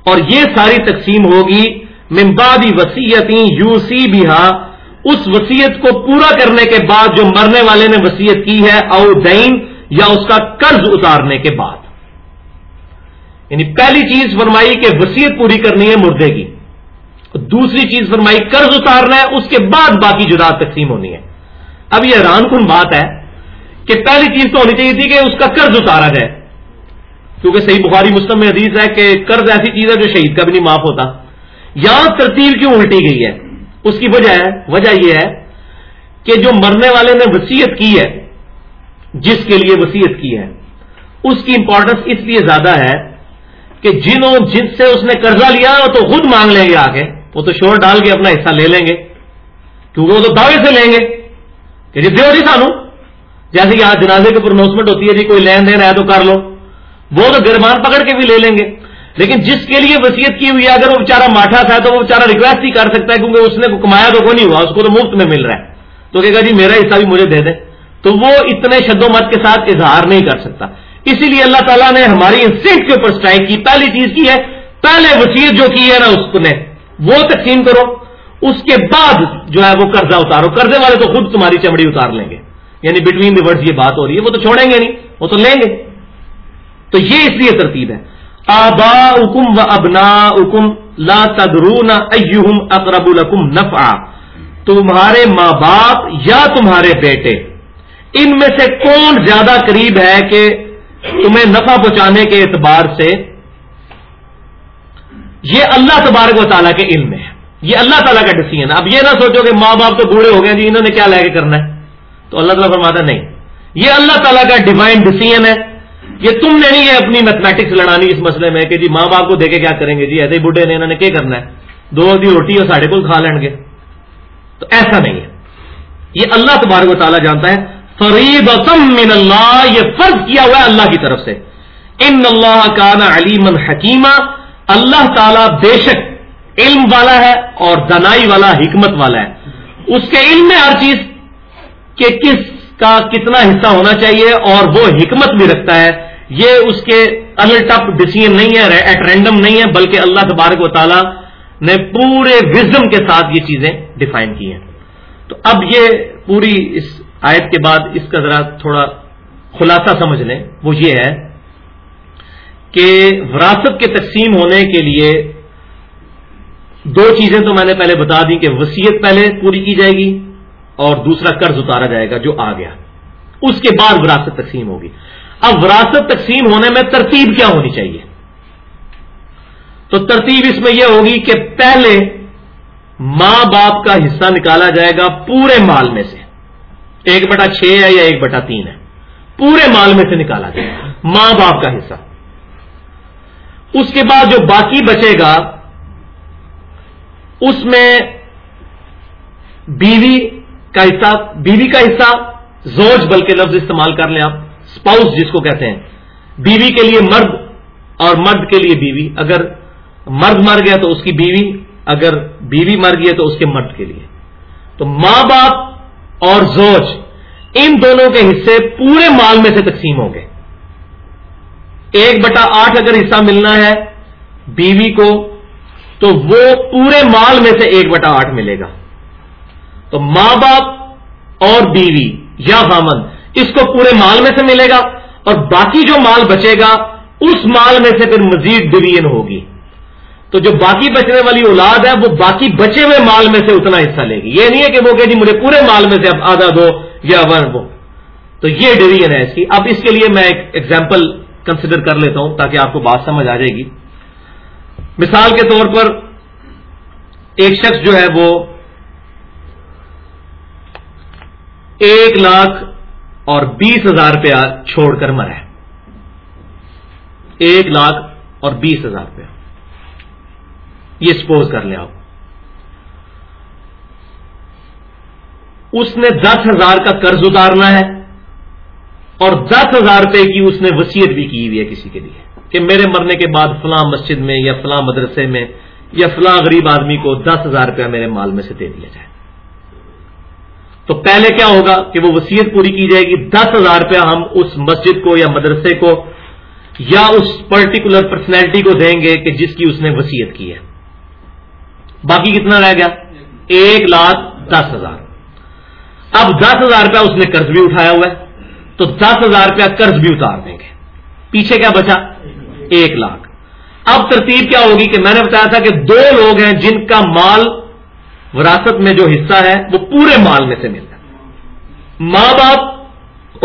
اور یہ ساری تقسیم ہوگی ممبادی وسیعتیں یو سی بہا، اس وسیعت کو پورا کرنے کے بعد جو مرنے والے نے وسیعت کی ہے، او دین، یا اس کا قرض اتارنے کے بعد۔ یعنی پہلی چیز فرمائی کہ وسیعت پوری کرنی ہے، مردے کی۔ دوسری چیز فرمائی قرض اتارنا ہے، اس کے بعد باقی جدا تقسیم ہونی ہے۔ اب یہ حیران کن بات ہے کہ پہلی چیز تو ہونی چاہیے تھی کہ اس کا قرض اتارا جائے۔ کیونکہ صحیح بخاری مسلم میں حدیث ہے کہ قرض ایسی چیز ہے جو شہید کا بھی نہیں معاف ہوتا۔ یہاں ترتیب کیوں الٹی گئی ہے؟ اس کی وجہ ہے، وجہ یہ ہے کہ جو مرنے والے نے وسیعت کی ہے، جس کے لیے وسیعت کی ہے، اس کی امپورٹنس اس لیے زیادہ ہے کہ جنہوں جن سے اس نے قرضہ لیا وہ تو خود مانگ لیں گے آ کے وہ تو شور ڈال کے اپنا حصہ لے لیں گے۔ کیونکہ وہ تو دعوے سے لیں گے۔ کہ جی دیو جی سانو۔ جیسے کہ آج جنازے کی پرونوسمنٹ ہوتی ہے جی کوئی لین دین ہے تو کر لو۔ وہ تو گرمان پکڑ کے بھی لے لیں گے۔ لیکن جس کے لیے وسیعت کی ہوئی ہے، اگر وہ بےچارا ماٹھا تھا تو وہ بےچارا ریکویسٹ ہی کر سکتا ہے کیونکہ اس نے کمایا تو کوئی نہیں ہوا، اس کو تو مفت میں مل رہا ہے۔ تو کہے گا جی میرا حصہ بھی مجھے دے دیں تو وہ اتنے شد و مت کے ساتھ اظہار نہیں کر سکتا۔ اسی لیے اللہ تعالیٰ نے ہماری انسٹنٹ کے اوپر اسٹرائک کی۔ پہلی چیز کی ہے، پہلے وسیعت جو کی ہے نا، اس نے۔ وہ تقسیم کرو۔ اس کے بعد جو ہے وہ قرضہ اتارو۔ قرضے والے تو خود تمہاری چمڑی اتار لیں گے۔ یعنی بٹوین دی ورڈ یہ بات ہو رہی ہے۔ وہ تو چھوڑیں گے نہیں، وہ تو لیں گے۔ تو یہ اس لیے ترتیب ہے. آبا حکم و ابنا حکم لا تدرون ایہم اقرب الحکم نفع تمہارے ماں باپ یا تمہارے بیٹے. ان میں سے کون زیادہ قریب ہے کہ تمہیں نفع پہنچانے کے اعتبار سے؟ یہ اللہ تبارک و تعالیٰ کے علم میں ہے. یہ اللہ تعالیٰ کا ڈسیزن ہے اب یہ نہ سوچو کہ ماں باپ تو بوڑھے ہو گئے جی انہوں نے کیا لے کے کرنا ہے؟ تو اللہ تعالیٰ فرماتا نہیں. یہ اللہ تعالیٰ کا ڈیوائن ڈسیزن ہے. یہ تم نے نہیں ہے اپنی میتھمیٹکس لڑانی اس مسئلے میں کہ جی ماں باپ کو دیکھے کیا کریں گے؟ جی ایسے ہی بڈھے نے انہوں نے کیا کرنا ہے؟ دو دی روٹی اور ساڑھے کو کھا لیں گے۔ تو ایسا نہیں ہے۔ یہ اللہ تبارک و تعالیٰ جانتا ہے۔ فریب من اللہ یہ فرض کیا ہوا ہے اللہ کی طرف سے۔ ان اللہ کا نا علیم حکیمہ اللہ تعالی بے شک علم والا ہے اور دنائی والا، حکمت والا ہے۔ اس کے علم میں ہر چیز کہ کس کا کتنا حصہ ہونا چاہیے اور وہ حکمت بھی رکھتا ہے۔ یہ اس کے ٹپ ڈسیزن نہیں ہے ایٹ رینڈم نہیں ہے، بلکہ اللہ تبارک و تعالی نے پورے وزم کے ساتھ یہ چیزیں ڈیفائن کی ہیں۔ تو اب یہ پوری اس آیت کے بعد اس کا ذرا تھوڑا خلاصہ سمجھ لیں۔ وہ یہ ہے کہ وراثت کے تقسیم ہونے کے لیے دو چیزیں تو میں نے پہلے بتا دی کہ وسیعت پہلے پوری کی جائے گی۔ اور دوسرا قرض اتارا جائے گا جو آ گیا۔ اس کے بعد وراثت تقسیم ہوگی۔ اب وراثت تقسیم ہونے میں ترتیب کیا ہونی چاہیے؟ تو ترتیب اس میں یہ ہوگی کہ پہلے ماں باپ کا حصہ نکالا جائے گا پورے مال میں سے۔ ایک بٹا چھ ہے یا ایک بٹا تین ہے۔ پورے مال میں سے نکالا جائے گا۔ ماں باپ کا حصہ۔ اس کے بعد جو باقی بچے گا، اس میں بیوی کا حصہ، بیوی کا حصہ، زوج بلکہ لفظ استعمال کر لیں آپ اسپاؤس جس کو کہتے ہیں۔ بیوی کے لیے مرد اور مرد کے لیے بیوی۔ اگر مرد مر گیا تو اس کی بیوی، اگر بیوی مر گئی تو اس کے مرد کے لیے۔ تو ماں باپ اور زوج، ان دونوں کے حصے پورے مال میں سے تقسیم ہوں گے۔ ایک بٹا آٹھ اگر حصہ ملنا ہے بیوی کو، تو وہ پورے مال میں سے ایک بٹا آٹھ ملے گا۔ تو ماں باپ اور بیوی یا خامن، اس کو پورے مال میں سے ملے گا اور باقی جو مال بچے گا، اس مال میں سے پھر مزید ڈویژن ہوگی۔ تو جو باقی بچنے والی اولاد ہے، وہ باقی بچے ہوئے مال میں سے اتنا حصہ لے گی۔ یہ نہیں ہے کہ وہ کہ جی مجھے پورے مال میں سے اب آدھا دو یا ون دو تو یہ ڈویژن ہے اس کی۔ اب اس کے لیے میں ایک ایگزامپل کنسیڈر کر لیتا ہوں تاکہ آپ کو بات سمجھ آ جائے گی۔ مثال کے طور پر ایک شخص جو ہے وہ ایک لاکھ اور بیس ہزار روپیہ چھوڑ کر مرا ہے ایک لاکھ اور بیس ہزار روپیہ۔ یہ سپوز کر لیں آپ اس نے دس ہزار کا قرض اتارنا ہے اور دس ہزار روپے کی اس نے وسیعت بھی کی ہوئی ہے کسی کے لیے کہ میرے مرنے کے بعد فلاں مسجد میں یا فلاں مدرسے میں یا فلاں غریب آدمی کو دس ہزار روپیہ میرے مال میں سے دے دیا جائے۔ تو پہلے کیا ہوگا کہ وہ وسیعت پوری کی جائے گی، دس ہزار روپیہ ہم اس مسجد کو یا مدرسے کو یا اس پرٹیکولر پرسنالٹی کو دیں گے کہ جس کی اس نے وسیعت کی ہے۔ باقی کتنا رہ گیا؟ ایک لاکھ دس ہزار۔ اب دس ہزار روپیہ اس نے قرض بھی اٹھایا ہوا ہے، تو دس ہزار روپیہ قرض بھی اتار دیں گے۔ پیچھے کیا بچا؟ ایک لاکھ۔ اب ترتیب کیا ہوگی کہ میں نے بتایا تھا کہ دو لوگ ہیں جن کا مال وراثت میں جو حصہ ہے وہ پورے مال میں سے ملتا ہے۔ ماں باپ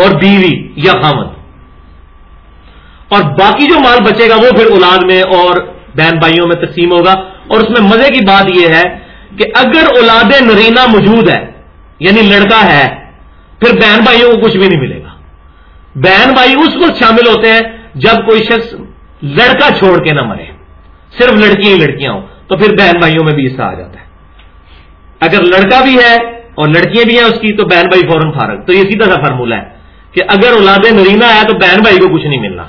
اور بیوی یا خامد اور باقی جو مال بچے گا وہ پھر اولاد میں اور بہن بھائیوں میں تقسیم ہوگا۔ اور اس میں مزے کی بات یہ ہے کہ اگر اولاد نرینا موجود ہے یعنی لڑکا ہے، پھر بہن بھائیوں کو کچھ بھی نہیں ملے گا۔ بہن بھائی اس وقت شامل ہوتے ہیں جب کوئی شخص لڑکا چھوڑ کے نہ مرے۔ صرف لڑکیاں ہی لڑکیاں ہوں، تو پھر بہن بھائیوں میں بھی حصہ آ جاتا ہے۔ اگر لڑکا بھی ہے اور لڑکیاں بھی ہیں اس کی، تو بہن بھائی فوراً فارغ۔ تو یہ سیدھا سا فارمولہ ہے کہ اگر اولاد نرینا ہے تو بہن بھائی کو کچھ نہیں ملنا۔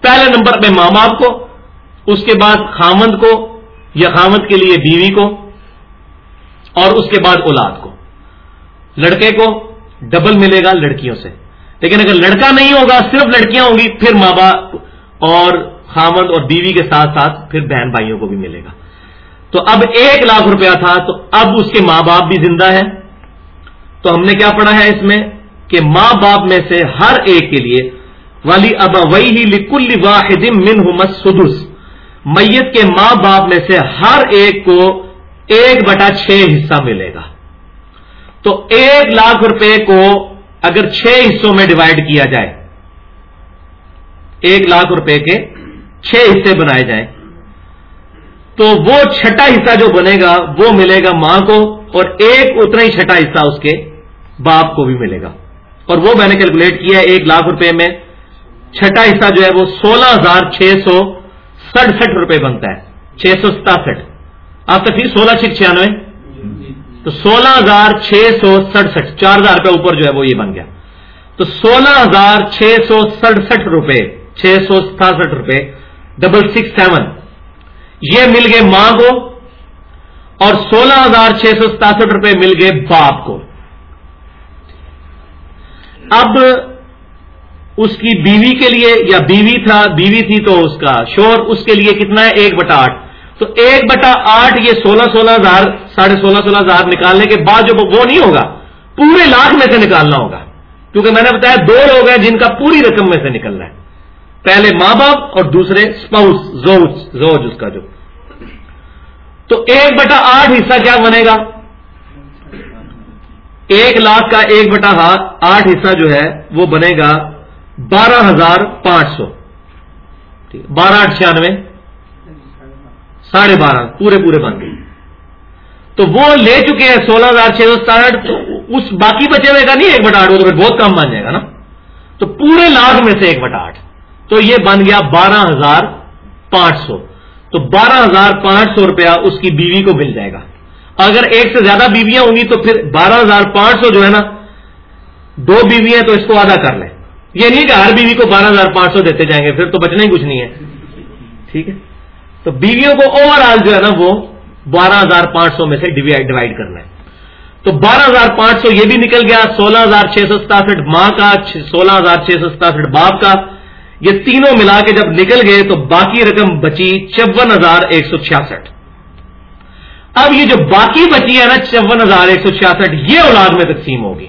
پہلے نمبر پہ ماں باپ کو، اس کے بعد خامند کو یا خامد کے لیے بیوی کو اور اس کے بعد اولاد کو۔ لڑکے کو ڈبل ملے گا لڑکیوں سے۔ لیکن اگر لڑکا نہیں ہوگا، صرف لڑکیاں ہوں گی، پھر ماں باپ اور خامد اور بیوی کے ساتھ ساتھ پھر بہن بھائیوں کو بھی ملے گا۔ تو اب ایک لاکھ روپیہ تھا، تو اب اس کے ماں باپ بھی زندہ ہیں۔ تو ہم نے کیا پڑھا ہے اس میں؟ کہ ماں باپ میں سے ہر ایک کے لیے والی اب وہی ہی لکل واحد من سدس میت کے ماں باپ میں سے ہر ایک کو ایک بٹا چھ حصہ ملے گا۔ تو ایک لاکھ روپے کو اگر چھ حصوں میں ڈیوائڈ کیا جائے، ایک لاکھ روپے کے چھ حصے بنائے جائیں۔ تو وہ چھٹا حصہ جو بنے گا، وہ ملے گا ماں کو اور ایک اتنا ہی چھٹا حصہ اس کے باپ کو بھی ملے گا۔ اور وہ میں نے کیلکولیٹ کیا ہے، ایک لاکھ روپے میں۔ چھٹا حصہ جو ہے وہ سولہ ہزار چھ سو سڑسٹھ روپے بنتا ہے۔ چھ سو ستاسٹھ۔ آپ تک سولہ چھ چھیانوے۔ تو سولہ ہزار چھ سو سڑسٹھ، چار ہزار روپے اوپر جو ہے وہ یہ بن گیا۔ تو سولہ ہزار چھ سو سڑسٹھ روپے، چھ سو ستاسٹھ روپے، ڈبل سکس سیون۔ یہ مل گئے ماں کو اور سولہ ہزار چھ سو ستاسٹھ روپے مل گئے باپ کو۔ اب اس کی بیوی کے لیے یا بیوی تھا، بیوی تھی تو اس کا شور اس کے لیے کتنا ہے؟ ایک بٹا آٹھ۔ تو ایک بٹا آٹھ یہ سولہ سولہ ہزار، ساڑھے سولہ سولہ ہزار نکالنے کے بعد جو وہ نہیں ہوگا، پورے لاکھ میں سے نکالنا ہوگا۔ کیونکہ میں نے بتایا دو لوگ ہیں جن کا پوری رقم میں سے نکلنا ہے۔ پہلے ماں باپ اور دوسرے اسپاؤس زوج زوج اس کا جو۔ تو ایک بٹا آٹھ حصہ کیا بنے گا؟ ایک لاکھ کا ایک بٹا آٹھ حصہ جو ہے وہ بنے گا بارہ ہزار پانچ سو۔ بارہ آٹھ چھیانوے۔ ساڑھے بارہ، پورے پورے بن گئے۔ تو وہ لے چکے ہیں سولہ ہزار چھ سو ساٹھ۔ تو اس باقی بچے ہوئے کا نہیں ایک بٹا آٹھ، وہ تو پھر بہت کم بن جائے گا نا۔ تو پورے لاکھ میں سے ایک بٹا آٹھ۔ تو یہ بن گیا بارہ ہزار پانچ سو۔ تو بارہ ہزار پانچ سو روپیہ اس کی بیوی کو مل جائے گا۔ اگر ایک سے زیادہ بیویاں ہوں گی تو پھر بارہ ہزار پانچ سو جو ہے نا، دو بیوی ہیں تو اس کو ادا کر لیں۔ یہ نہیں کہ ہر بیوی کو بارہ ہزار پانچ سو دیتے جائیں گے، پھر تو بچنا ہی کچھ نہیں ہے۔ ٹھیک ہے؟ تو بیویوں کو اوور آل جو ہے نا وہ بارہ ہزار پانچ سو میں سے ڈیوائڈ کرنا ہے تو بارہ ہزار پانچ سو یہ بھی نکل گیا، سولہ ہزار چھ سو ستاسٹھ ماں کا، سولہ ہزار چھ سو ستاسٹھ باپ کا۔ یہ تینوں ملا کے جب نکل گئے تو باقی رقم بچی چون ہزار ایک سو چھیاسٹھ۔ اب یہ جو باقی بچی ہے نا چون ہزار ایک سو چھیاسٹھ، یہ اولاد میں تقسیم ہوگی۔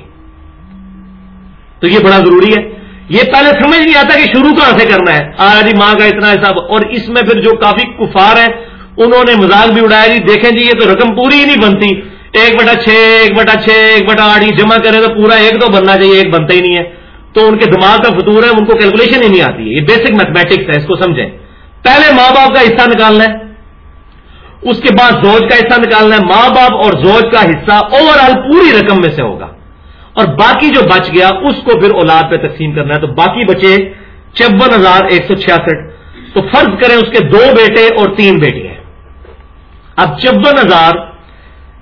تو یہ بڑا ضروری ہے۔ یہ پہلے سمجھ نہیں آتا کہ شروع کہاں سے کرنا ہے۔ آج ماں کا اتنا حساب، اور اس میں پھر جو کافی کفار ہیں، انہوں نے مزاق بھی اڑایا جی دیکھیں جی یہ تو رقم پوری ہی نہیں بنتی۔ ایک بٹا چھ، ایک بٹا چھ، ایک بٹا آٹھ جمع کرے تو پورا ایک تو بننا چاہیے، ایک بنتا ہی نہیں ہے۔ تو ان کے دماغ کا فطور ہے، ان کو کیلکولیشن ہی نہیں آتی۔ ہے یہ بیسک میتھمیٹکس ہے، اس کو سمجھیں۔ پہلے ماں باپ کا حصہ نکالنا ہے، اس کے بعد زوج کا حصہ نکالنا ہے۔ ماں باپ اور زوج کا حصہ اوور آل پوری رقم میں سے ہوگا۔ اور باقی جو بچ گیا، اس کو پھر اولاد پہ تقسیم کرنا ہے۔ تو باقی بچے چون ہزار ایک سو چھیاسٹھ۔ تو فرض کریں اس کے دو بیٹے اور تین بیٹی ہیں۔ اب چون ہزار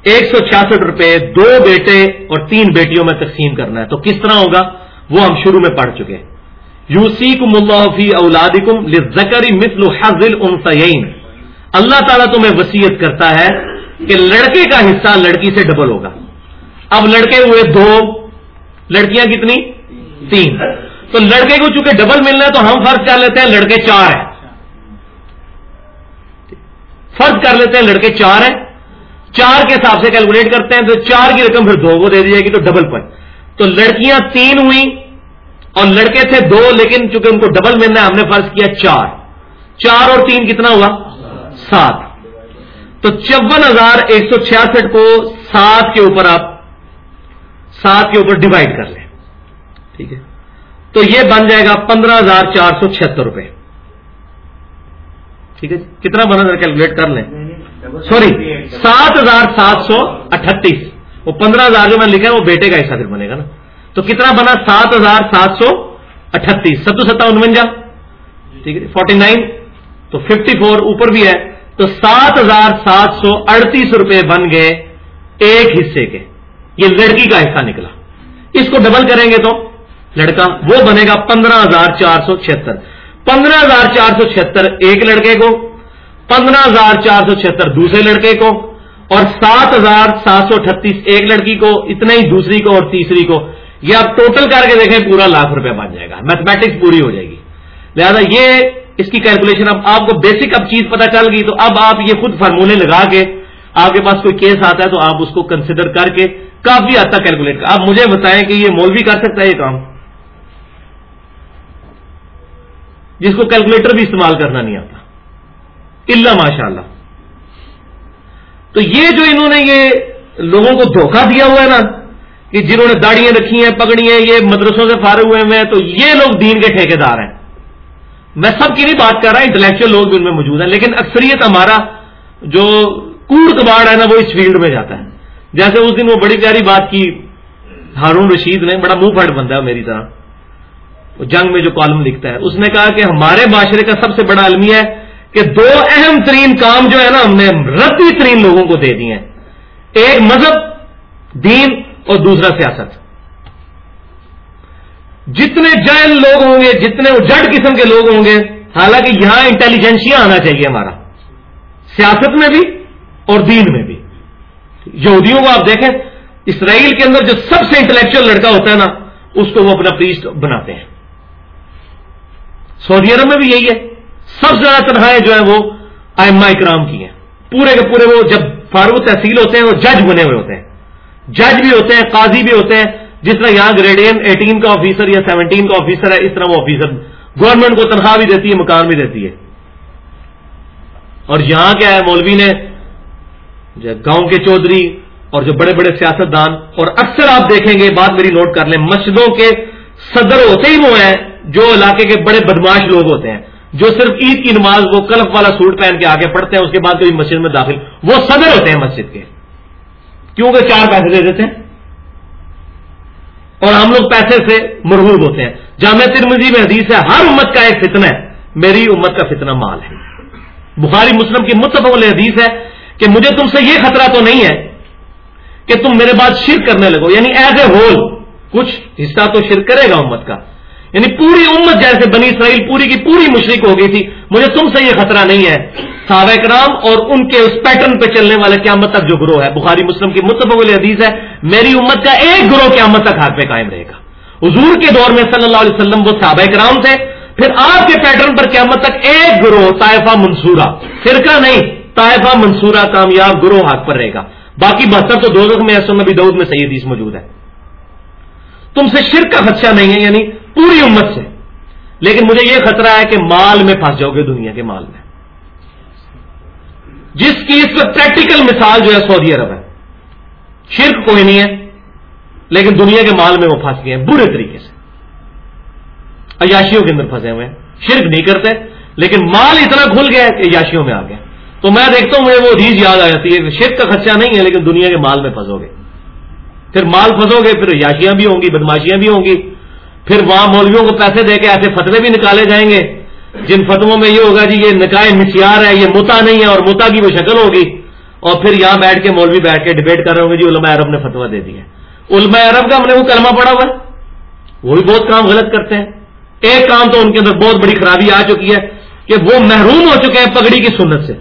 ایک سو چھیاسٹھ روپے دو بیٹے اور تین بیٹیوں میں تقسیم کرنا ہے۔ تو کس طرح ہوگا؟ وہ ہم شروع میں پڑھ چکے یو سی کم اللہ فی اولاد کم زکری مثل حضل اللہ تعالیٰ تمہیں وسیعت کرتا ہے کہ لڑکے کا حصہ لڑکی سے ڈبل ہوگا۔ اب لڑکے ہوئے دو، لڑکیاں کتنی؟ تین۔ تو لڑکے کو چونکہ ڈبل ملنا ہے تو ہم فرض کر لیتے ہیں لڑکے چار ہیں۔ فرض کر لیتے ہیں لڑکے چار ہیں۔ چار کے حساب سے کیلکولیٹ کرتے ہیں تو چار کی رقم پھر دو کو دے دی جائے گی تو ڈبل پر تو لڑکیاں تین ہوئی اور لڑکے تھے دو، لیکن چونکہ ان کو ڈبل ملنا ہے، ہم نے فرض کیا چار۔ چار اور تین کتنا ہوا؟ سات۔ تو چون ہزار ایک سو چھیاسٹھ کو سات کے اوپر آپ، سات کے اوپر ڈیوائڈ کر لیں۔ ٹھیک ہے؟ تو یہ بن جائے گا پندرہ ہزار چار سو چھتر روپے۔ ٹھیک ہے؟ کتنا بنا ذرا کیلکولیٹ کر لیں۔ سوری سات ہزار سات سو اٹھتیس۔ وہ پندرہ ہزار جو میں لکھا ہے، وہ بیٹے کا حصہ پھر بنے گا نا۔ تو کتنا بنا سات ہزار سات سو اٹھتیس؟ ستو ستا انونجا؟ ٹھیک ہے جی، فورٹی نائن؟ تو ففٹی فور اوپر بھی ہے۔ تو سات ہزار سات سو اڑتیس روپے بن گئے ایک حصے کے۔ یہ لڑکی کا حصہ نکلا۔ اس کو ڈبل کریں گے تو لڑکا وہ بنے گا پندرہ ہزار چار سو چھتر پندرہ ہزار چار سو چھتر ایک لڑکے کو، پندرہ ہزار چار سو چھتر دوسرے لڑکے کو، اور سات ہزار سات سو اٹھتیس ایک لڑکی کو، اتنا ہی دوسری کو اور تیسری کو۔ یہ آپ ٹوٹل کر کے دیکھیں پورا لاکھ روپے بن جائے گا میتھمیٹکس پوری ہو جائے گی۔ لہذا یہ اس کی کیلکولیشن اب آپ کو بیسک اب چیز پتا چل گئی، تو اب آپ یہ خود فارمولے لگا کے آپ کے پاس کوئی کیس آتا ہے تو آپ اس کو کنسیڈر کر کے کافی حد تک کیلکولیٹ کر آپ مجھے بتائیں کہ یہ مولوی کر سکتا ہے یہ کام۔ جس کو کیلکولیٹر بھی استعمال کرنا نہیں آتا۔ اللہ ماشاء اللہ تو یہ جو انہوں نے یہ لوگوں کو دھوکہ دیا ہوا ہے نا کہ جنہوں نے داڑیاں رکھی ہیں، پگڑی ہیں، یہ مدرسوں سے فارغ ہوئے ہوئے ہیں، تو یہ لوگ دین کے ٹھیکے دار ہیں۔ میں سب کی نہیں بات کر رہا انٹلیکچل لوگ بھی ان میں موجود ہیں، لیکن اکثریت ہمارا جو کوڑ کباڑ ہے نا، وہ اس فیلڈ میں جاتا ہے۔ جیسے اس دن وہ بڑی پیاری بات کی، ہارون رشید نے، بڑا منہ پھٹ بنتا ہے میری طرح۔ وہ جنگ میں جو کالم لکھتا ہے، اس نے کہا کہ ہمارے معاشرے کا سب سے بڑا المیہ ہے کہ دو اہم ترین کام جو ہے نا، ہم نے رتی ترین لوگوں کو دے دیے ہیں۔ ایک مذہب، دین اور دوسرا سیاست۔ جتنے جین لوگ ہوں گے، جتنے جڈ قسم کے لوگ ہوں گے، حالانکہ یہاں انٹیلیجنسیا آنا چاہیے ہمارا۔ سیاست میں بھی اور دین میں بھی۔ یہودیوں کو آپ دیکھیں، اسرائیل کے اندر جو سب سے انٹلیکچل لڑکا ہوتا ہے نا، اس کو وہ اپنا پریسٹ بناتے ہیں۔ سعودی عرب میں بھی یہی ہے۔ سب سے زیادہ تنہائیں جو ہیں وہ آئما اکرام کی ہیں پورے کے پورے وہ جب فاروق تحصیل ہوتے ہیں، وہ جج بنے ہوئے ہوتے ہیں۔ جج بھی ہوتے ہیں، قاضی بھی ہوتے ہیں۔ جس طرح یہاں گریڈین ایٹین کا آفیسر یا سیونٹین کا آفیسر ہے، اس طرح وہ آفیسر گورنمنٹ کو تنخواہ بھی دیتی ہے، مکان بھی دیتی ہے۔ اور یہاں کیا ہے، مولوی نے گاؤں کے چودھری اور جو بڑے بڑے سیاست دان اور اکثر آپ دیکھیں گے، بات میری نوٹ کر لیں، مسجدوں کے صدر ہوتے ہی وہ ہیں، جو علاقے کے بڑے بدماش لوگ ہوتے ہیں۔ جو صرف عید کی نماز وہ کلف والا سوٹ پہن کے آگے پڑھتے ہیں، اس کے بعد کبھی مسجد میں داخل۔ وہ صدر ہوتے ہیں مسجد کے۔ کیونکہ چار پیسے دے دیتے ہیں۔ اور ہم لوگ پیسے سے مرغوب ہوتے ہیں۔ جامع ترمزی میں حدیث ہے، ہر امت کا ایک فتنہ ہے، میری امت کا فتنہ مال ہے۔ بخاری مسلم کی متفق حدیث ہے کہ مجھے تم سے یہ خطرہ تو نہیں ہے کہ تم میرے بعد شرک کرنے لگو یعنی ایز اے ہول کچھ حصہ تو شرک کرے گا امت کا۔ یعنی پوری امت جیسے بنی اسرائیل پوری کی پوری مشرق ہو گئی تھی، مجھے تم سے یہ خطرہ نہیں ہے۔ صحابہ کرام اور ان کے اس پیٹرن پہ چلنے والے قیامت تک جو گروہ ہے، بخاری، مسلم کی متفق حدیث ہے، میری امت کا ایک گروہ قیامت تک ہاتھ پہ قائم رہے گا۔ حضور کے دور میں صلی اللہ علیہ وسلم وہ صحابہ کرام تھے، پھر آپ کے پیٹرن پر قیامت تک ایک گروہ طائفہ منصورہ، فرقہ نہیں، طائفہ منصورہ کامیاب گروہ ہاتھ پر رہے گا۔ باقی بہتر تو دو میں نبی دعود میں صحیح حدیث موجود ہے۔ تم سے شرک کا خدشہ نہیں ہے یعنی پوری امت سے۔ لیکن مجھے یہ خطرہ ہے کہ مال میں پھنس جاؤ گے، دنیا کے مال میں۔ جس کی اس پہ پریکٹیکل مثال جو ہے، سعودی عرب ہے۔ شرک کوئی نہیں ہے، لیکن دنیا کے مال میں وہ پھنس گئے ہیں، برے طریقے سے۔ عیاشیوں کے اندر پھنسے ہوئے ہیں۔ شرک نہیں کرتے، لیکن مال اتنا کھل گیا کہ عیاشیوں میں آ گیا تو میں دیکھتا ہوں، مجھے وہ ریز یاد آ جاتی ہے شرک کا خرچہ نہیں ہے، لیکن دنیا کے مال میں پھنسو گے۔ پھر مال پھنسو گے، پھر عیاشیاں بھی ہوں گی، بدماشیاں بھی ہوں گی۔ پھر وہاں مولویوں کو پیسے دے کے ایسے فتوے بھی نکالے جائیں گے۔ جن فتووں میں یہ ہوگا جی یہ نکاح مسیار ہے، یہ متا نہیں ہے اور متا کی وہ شکل ہوگی۔ اور پھر یہاں بیٹھ کے مولوی بیٹھ کے ڈبیٹ کر رہے ہوں گے جی علماء عرب نے فتوا دے دیا۔ علماء عرب کا ہم نے وہ کلمہ پڑا ہوا ہے۔ وہ بھی بہت کام غلط کرتے ہیں۔ ایک کام تو ان کے اندر بہت بڑی خرابی آ چکی ہے کہ وہ محروم ہو چکے ہیں پگڑی کی سنت سے۔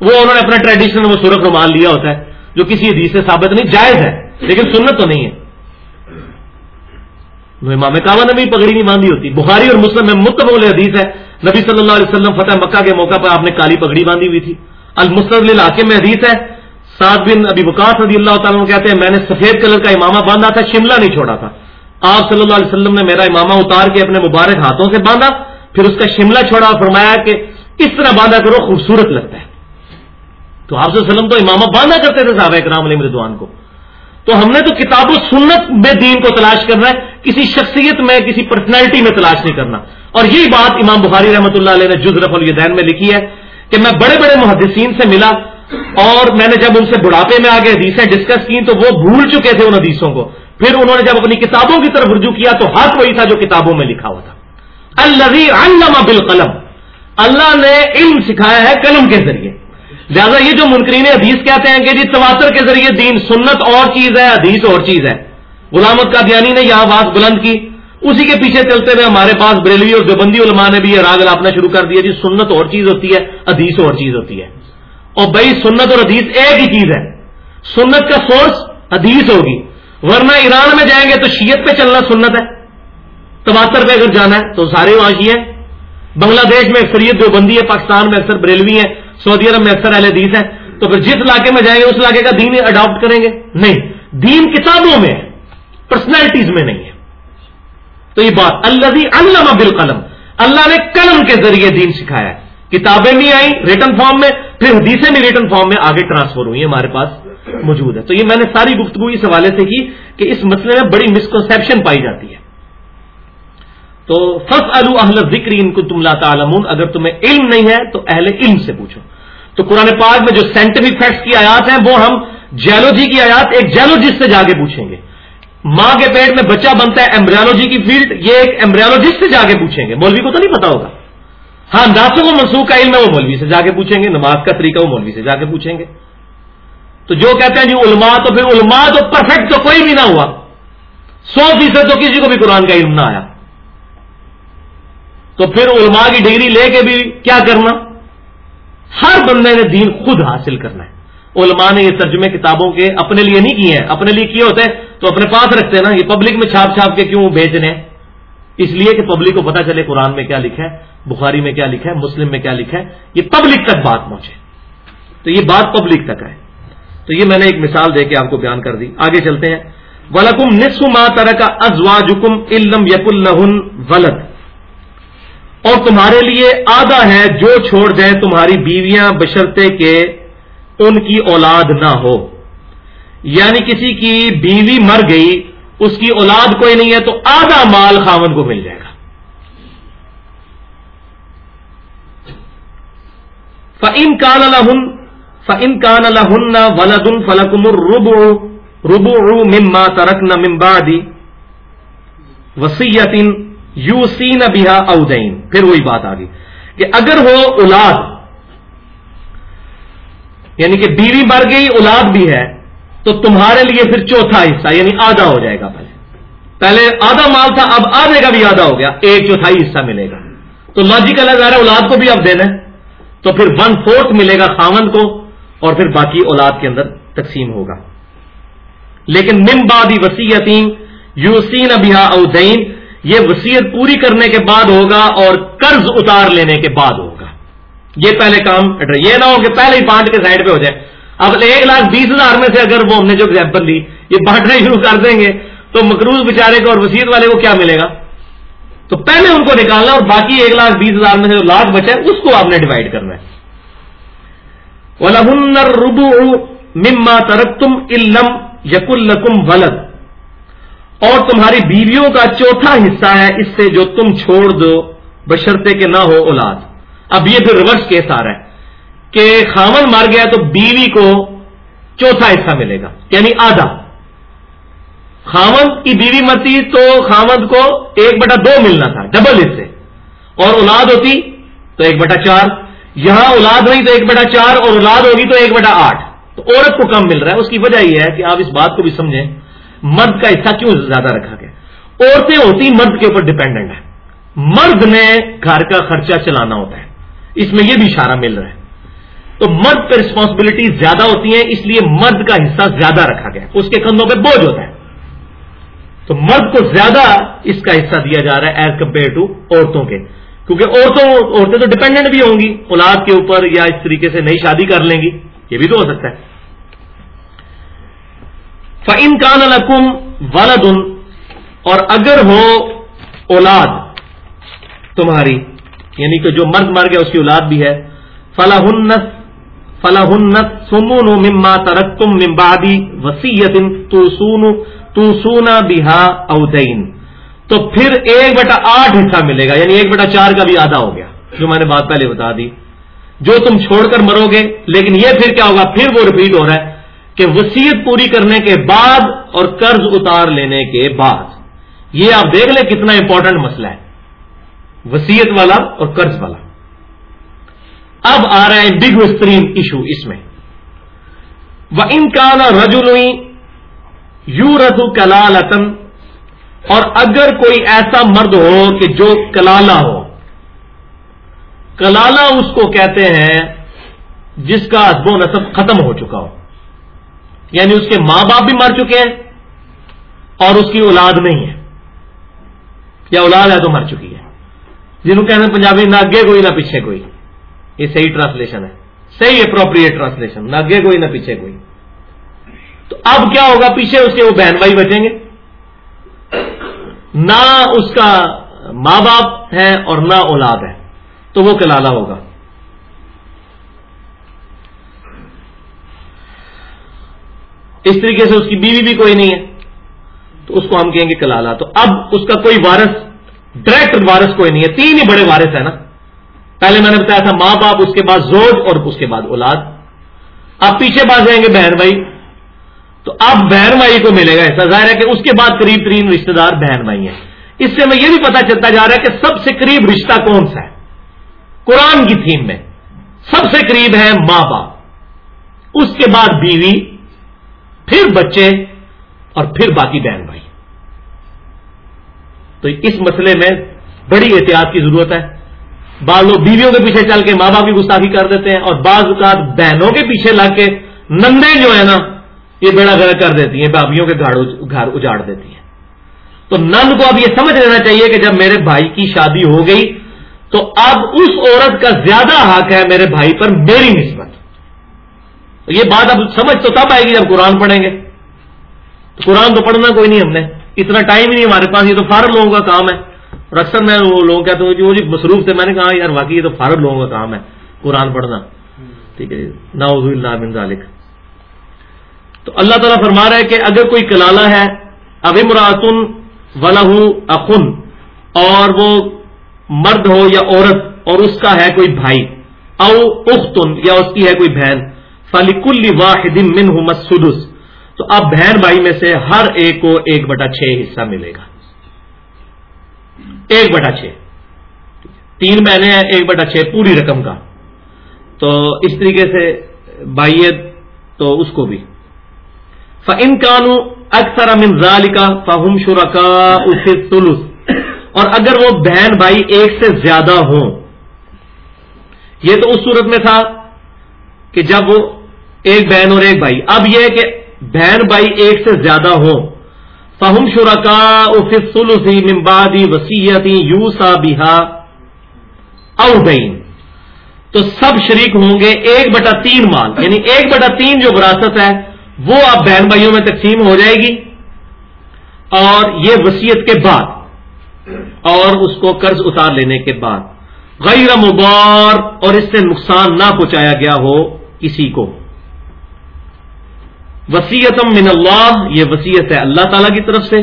وہ انہوں نے اپنا ٹریڈیشن وہ سورخ رومال لیا ہوتا ہے، جو کسی حدیث سے ثابت نہیں، جائز ہے، لیکن سنت تو نہیں ہے۔ امام کعبہ نے بھی پگڑی نہیں باندھی ہوتی۔ بخاری اور مسلم میں متبول حدیث ہے۔ نبی صلی اللہ علیہ وسلم فتح مکہ کے موقع پر آپ نے کالی پگڑی باندھی ہوئی تھی۔ المسل علاقے میں حدیث ہے سات بن ابھی وکاس رضی اللہ تعالیٰ کہتے ہیں، میں نے سفید کلر کا امامہ باندھا تھا، شملہ نہیں چھوڑا تھا۔ آپ صلی اللہ علیہ وسلم نے میرا امامہ اتار کے اپنے مبارک ہاتھوں سے باندھا، پھر اس کا شملہ چھوڑا اور فرمایا کہ اس طرح باندھا کرو، خوبصورت لگتا ہے۔ تو آپ صلی اللہ علیہ وسلم تو امامہ باندھا کرتے تھے صحابہ کرام علیہ مردوان کو۔ تو ہم نے تو کتاب و سنت میں دین کو تلاش کرنا ہے کسی شخصیت میں، کسی پرسنالٹی میں تلاش نہیں کرنا۔ اور یہی بات امام بخاری رحمۃ اللہ علیہ نے جزرف الدین میں لکھی ہے کہ میں بڑے بڑے محدثین سے ملا اور میں نے جب ان سے بڑھاپے میں آگے حدیثیں ڈسکس کی تو وہ بھول چکے تھے ان حدیثوں کو۔ پھر انہوں نے جب اپنی کتابوں کی طرف رجوع کیا تو حق وہی تھا جو کتابوں میں لکھا ہوا تھا۔ اللہ بالقلم۔ اللہ نے علم سکھایا ہے قلم کے ذریعے۔ لہٰذا یہ جو منکرین حدیث کہتے ہیں کہ جی تواتر کے ذریعے دین سنت اور چیز ہے، حدیث اور چیز ہے۔ غلامت کا دیانی نے یہاں بات بلند کی۔ اسی کے پیچھے چلتے ہوئے ہمارے پاس بریلوی اور دیوبندی علماء نے بھی یہ راگ لاپنا شروع کر دیا۔ جی سنت اور چیز ہوتی ہے، حدیث اور چیز ہوتی ہے۔ اور بھائی، سنت اور حدیث ایک ہی چیز ہے۔ سنت کا سورس حدیث ہوگی۔ ورنہ ایران میں جائیں گے تو شیت پہ چلنا سنت ہے۔ تواتر پہ اگر جانا ہے تو سارے وہاں ہیں۔ بنگلہ دیش میں اکثریت جو بندی ہے پاکستان میں اکثر بریلوی ہے سعودی عرب میں اکثر اہل حدیث ہے تو پھر جس علاقے میں جائیں گے، اس علاقے کا دین اڈاپٹ کریں گے۔ نہیں، دین کتابوں میں پرسنالٹیز میں نہیں ہے۔ تو یہ بات اللہ علامہ بالقلم۔ اللہ نے قلم کے ذریعے دین سکھایا ہے۔ کتابیں بھی آئیں ریٹن فارم میں، پھر حدیثیں بھی ریٹن فارم میں آگے ٹرانسفر ہوئی ہمارے پاس موجود ہے۔ تو یہ میں نے ساری گفتگو اس حوالے سے کی کہ اس مسئلے میں بڑی مسکنسپشن پائی جاتی ہے۔ تو فص اہل ذکر ان کو تم لاتا اگر تمہیں علم نہیں ہے تو اہل علم سے پوچھو۔ تو قرآن پاک میں جو سائنٹیفک فیکٹس کی آیات ہیں، وہ ہم جیولوجی کی آیات، ایک جیولوجسٹ سے جا کے پوچھیں گے۔ ماں کے پیٹ میں بچہ بنتا ہے ایمبریالوجی کی فیلڈ، یہ ایک ایمبریالوجسٹ سے جا کے پوچھیں گے۔ مولوی کو تو نہیں پتا ہوگا۔ ہاں اندازوں کو منسوخ کا علم ہے، وہ مولوی سے جا کے پوچھیں گے۔ نماز کا طریقہ وہ مولوی سے جا کے پوچھیں گے۔ تو جو کہتے ہیں جی علماء، تو پھر علماء تو پرفیکٹ تو کوئی بھی نہ ہوا۔ سو فیصد تو کسی کو بھی قرآن کا علم نہ آیا۔ تو پھر علماء کی ڈگری لے کے بھی کیا کرنا؟ ہر بندے نے دین خود حاصل کرنا ہے۔ علماء نے یہ ترجمے کتابوں کے اپنے لیے نہیں کیے ہیں، اپنے لیے کیے ہوتے ہیں۔ تو اپنے پاس رکھتے ہیں نا، یہ پبلک میں چھاپ چھاپ کے کیوں بھیجنے؟ اس لیے کہ پبلک کو پتا چلے قرآن میں کیا لکھا ہے، بخاری میں کیا لکھا ہے، مسلم میں کیا لکھا ہے۔ یہ پبلک تک بات پہنچے۔ تو یہ بات پبلک تک ہے تو یہ میں نے ایک مثال دے کے آپ کو بیان کر دی۔ آگے چلتے ہیں۔ ولکم نصف ما ترک ازواجکم علم یق الہن ولد۔ اور تمہارے لیے آدھا ہے جو چھوڑ دیں تمہاری بیویاں بشرتے کے ان کی اولاد نہ ہو۔ یعنی کسی کی بیوی مر گئی، اس کی اولاد کوئی نہیں ہے، تو آدھا مال خاون کو مل جائے گا۔ فعن کان الحن فعن کان الحن ولدن فلکم ربو ربو مما ترک نہ ممبادی وسیعتن یو سین بہا اودین پھر وہی بات آ گئی کہ اگر ہو اولاد یعنی کہ بیوی مر گئی، اولاد بھی ہے تو تمہارے لیے پھر چوتھا حصہ یعنی آدھا ہو جائے گا پہلے۔ پہلے آدھا مال تھا، اب آدھے کا بھی آدھا ہو گیا، ایک چوتھائی حصہ ملے گا۔ تو لاجیکل ہے ظاہر اولاد کو بھی اب دینا تو پھر ون فورتھ ملے گا خامن کو، اور پھر باقی اولاد کے اندر تقسیم ہوگا۔ لیکن ممبادی وسیعتین یوسین ابیہ اودین، یہ وسیعت پوری کرنے کے بعد ہوگا اور قرض اتار لینے کے بعد ہوگا۔ یہ پہلے کام، یہ نہ ہو کہ پہلے ہی بانٹ کے سائڈ پہ ہو جائے۔ اب ایک لاکھ بیس ہزار میں سے اگر وہ ہم نے جو ایگزامپل لی، یہ بانٹنا شروع کر دیں گے، تو مقروض بےچارے کو اور وسیعت والے کو کیا ملے گا؟ تو پہلے ان کو نکالنا اور باقی ایک لاکھ بیس ہزار میں سے جو لاکھ بچے اس کو آپ نے ڈیوائڈ کرنا ہے۔ ربو مما ترک تم علم یق القم ولد۔ اور تمہاری بیویوں کا چوتھا حصہ ہے، اس سے جو تم چھوڑ دو بشرتے کہ نہ ہو اولاد۔ اب یہ پھر ریورس کیس آ رہا ہے۔ کہ خامن مار گیا تو بیوی کو چوتھا حصہ ملے گا یعنی آدھا۔ خامن کی بیوی مرتی تو خامد کو ایک بٹا دو ملنا تھا، ڈبل حصے۔ اور اولاد ہوتی تو ایک بٹا چار۔ یہاں اولاد ہوئی تو ایک بٹا چار اور اولاد ہوگی تو ایک بٹا آٹھ۔ تو عورت کو کم مل رہا ہے، اس کی وجہ یہ ہے کہ آپ اس بات کو بھی سمجھیں، مرد کا حصہ کیوں زیادہ رکھا گیا؟ عورتیں ہوتی مرد کے اوپر ڈپینڈنٹ ہیں۔ مرد نے گھر کا خرچہ چلانا ہوتا ہے، اس میں یہ بھی اشارہ مل رہا ہے۔ تو مرد پہ رسپانسبلٹی زیادہ ہوتی ہیں، اس لیے مرد کا حصہ زیادہ رکھا گیا اس کے کندھوں پہ بوجھ ہوتا ہے۔ تو مرد کو زیادہ اس کا حصہ دیا جا رہا ہے ایز کمپیئر ٹو عورتوں کے۔ کیونکہ عورتوں، عورتیں تو ڈپینڈنٹ بھی ہوں گی۔ اولاد کے اوپر یا اس طریقے سے نئی شادی کر لیں گی۔ یہ بھی تو ہو سکتا ہے۔ فعن کان الحکم والدن اور اگر ہو اولاد تمہاری یعنی کہ جو مرد مر گیا، اس کی اولاد بھی ہے فلاح فلاح سمون مما ترک تم ممبادی وسیعت تو تو سونا بہا اودین تو پھر ایک بٹا آٹھ حصہ ملے گا یعنی ایک بٹا چار کا بھی آدھا ہو گیا، جو میں نے بات پہلے بتا دی۔ جو تم چھوڑ کر مرو گے، لیکن یہ پھر کیا ہوگا؟ پھر وہ ریپیٹ ہو رہا ہے کہ وسیعت پوری کرنے کے بعد اور قرض اتار لینے کے بعد۔ یہ آپ دیکھ لیں کتنا امپورٹنٹ مسئلہ ہے۔ وسیعت والا اور قرض والا۔ اب آ رہا ہے بگ وسطرین ایشو اس میں. وہ ان کا رجولوئی یو رسو کلالتن اور اگر کوئی ایسا مرد ہو کہ جو کلالہ ہو، کلالہ اس کو کہتے ہیں جس کا ازب و نصب ختم ہو چکا ہو. یعنی اس کے ماں باپ بھی مر چکے ہیں اور اس کی اولاد نہیں ہے. یا اولاد ہے تو مر چکی ہے. جنہوں کہتے ہیں پنجابی نہ اگے کوئی نہ پیچھے کوئی. یہ صحیح ٹرانسلیشن ہے۔ صحیح اپروپریٹ ٹرانسلیشن نہ اگے کوئی، نہ پیچھے کوئی۔ تو اب کیا ہوگا؟ پیچھے اس کے وہ بہن بھائی بچیں گے۔ نہ اس کا ماں باپ ہے اور نہ اولاد ہے۔ تو وہ کلالہ ہوگا۔ اس طریقے سے اس کی بیوی بھی کوئی نہیں ہے۔ تو اس کو ہم کہیں گے کلالہ۔ تو اب اس کا کوئی وارث ڈائریکٹ وارث کوئی نہیں ہے۔ تین ہی بڑے وارث ہیں نا۔ پہلے میں نے بتایا تھا ماں باپ اس کے بعد زوج اور اس کے بعد اولاد۔ اب پیچھے بات جائیں گے بہن بھائی۔ تو اب بہن بھائی کو ملے گا ایسا۔ ظاہر ہے کہ اس کے بعد قریب ترین رشتے دار بہن بھائی ہیں۔ اس سے میں یہ بھی پتا چلتا جا رہا ہے کہ سب سے قریب رشتہ کون سا ہے؟ قرآن کی تھیم میں سب سے قریب ہے ماں باپ۔ اس کے بعد بیوی، پھر بچے اور پھر باقی بہن بھائی۔ تو اس مسئلے میں بڑی احتیاط کی ضرورت ہے۔ بعض لوگ بیویوں کے پیچھے چل کے ماں باپ کی گستاخی کر دیتے ہیں اور بعض اوقات بہنوں کے پیچھے لگ کے نندے جو ہے نا، یہ بیڑا گھر کر دیتی ہیں بابیوں کے گھر اجاڑ دیتی ہیں۔ تو نند کو اب یہ سمجھ لینا چاہیے کہ جب میرے بھائی کی شادی ہو گئی، تو اب اس عورت کا زیادہ حق ہے میرے بھائی پر میری نسبت۔ یہ بات اب سمجھ تو تب آئے گی جب قرآن پڑھیں گے۔ قرآن تو پڑھنا کوئی نہیں ہم نے۔ اتنا ٹائم ہی نہیں ہمارے پاس، یہ تو فارغ لوگوں کا کام ہے۔ اور اکثر میں وہ لوگ کہتے ہوں جو جی مصروف تھے، میں نے کہا ہاں یار، واقعی یہ تو فارغ لوگوں کا کام ہے، قرآن پڑھنا۔ ٹھیک ہے جی۔ نا اللہ ذالک۔ تو اللہ تعالیٰ فرما رہا ہے کہ اگر کوئی کلالہ ہے، اب مراتن ولہ اخن اور وہ مرد ہو یا عورت، اور اس کا ہے کوئی بھائی، او اختن یا اس کی ہے کوئی بہن فلیکل واحد من سدس تو اب بہن بھائی میں سے ہر ایک کو ایک بٹا چھ حصہ ملے گا۔ ایک بٹا چھ۔ تین بہنیں ہیں ایک بٹا چھ پوری رقم کا۔ تو اس طریقے سے بھائیت تو اس کو بھی۔ فن کانو اکثر امن ذالی کا فہم شرکا سلس اور اگر وہ بہن بھائی ایک سے زیادہ ہوں۔ یہ تو اس صورت میں تھا کہ جب وہ ایک بہن اور ایک بھائی۔ اب یہ کہ بہن بھائی ایک سے زیادہ ہوں۔ فہم شرکا فسلسی ممبادی وسیعتی یو سا بہا او بین تو سب شریک ہوں گے ایک بٹا تین مال یعنی ایک بٹا تین جو وراثت ہے، وہ اب بہن بھائیوں میں تقسیم ہو جائے گی۔ اور یہ وسیعت کے بعد، اور اس کو قرض اتار لینے کے بعد۔ غیر مبار اور اس سے نقصان نہ پہنچایا گیا ہو کسی کو۔ وسیعتم من اللہ، یہ وسیعت ہے اللہ تعالی کی طرف سے۔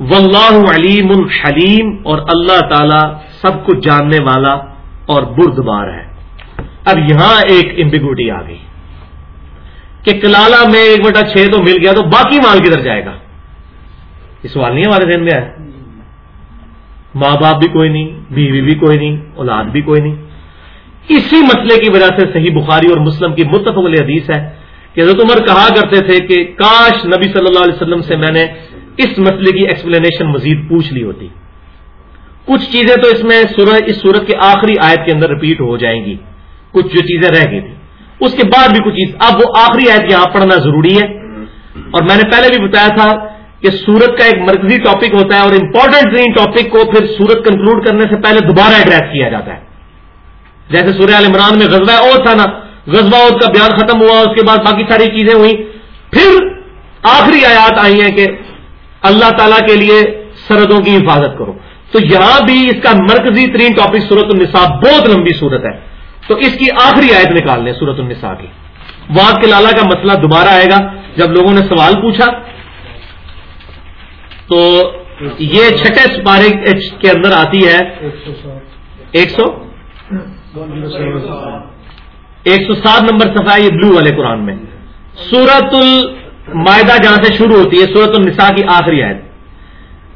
واللہ علیم حلیم، اور اللہ تعالی سب کچھ جاننے والا اور بردبار ہے۔ اب یہاں ایک امبیگوٹی آ گئی کہ کلالہ میں ایک بٹا چھ تو مل گیا تو باقی مال کدھر جائے گا؟ یہ سوال نہیں ہمارے ذہن میں آیا۔ ماں باپ بھی کوئی نہیں، بیوی بھی کوئی نہیں، اولاد بھی کوئی نہیں۔ اسی مسئلے کی وجہ سے صحیح بخاری اور مسلم کی متفق حدیث ہے۔ کہ حضرت عمر کہا کرتے تھے کہ کاش نبی صلی اللہ علیہ وسلم سے میں نے اس مسئلے کی ایکسپلینیشن مزید پوچھ لی ہوتی۔ کچھ چیزیں تو اس میں سورج اس صورت کے آخری آیت کے اندر ریپیٹ ہو جائیں گی۔ کچھ جو چیزیں رہ گئی تھیں۔ اس کے بعد بھی کچھ چیز۔ اب وہ آخری آیت یہاں پڑھنا ضروری ہے۔ اور میں نے پہلے بھی بتایا تھا کہ سورت کا ایک مرکزی ٹاپک ہوتا ہے اور امپورٹنٹ ٹاپک کو پھر سورت کنکلوڈ کرنے سے پہلے دوبارہ ایڈریس کیا جاتا ہے۔ جیسے سوریہ عمران میں غزوہ اور تھا نا غزوہ کا بیان ختم ہوا اس کے بعد باقی ساری چیزیں ہوئی پھر آخری آیات آئی ہیں کہ اللہ تعالی کے لیے سرحدوں کی حفاظت کرو۔ تو یہاں بھی اس کا مرکزی ترین ٹاپک سورت النساء بہت لمبی صورت ہے۔ تو اس کی آخری آیت نکال لیں سورت النساء کی۔ واد کے لالا کا مسئلہ دوبارہ آئے گا۔ جب لوگوں نے سوال پوچھا تو یہ چھٹے سپارے کے اندر آتی ہے۔ ایک سو؟ ایک سو سات نمبر صفحہ یہ بلو والے قرآن میں۔ سورت المائدہ جہاں سے شروع ہوتی ہے سورت النساء کی آخری آیت۔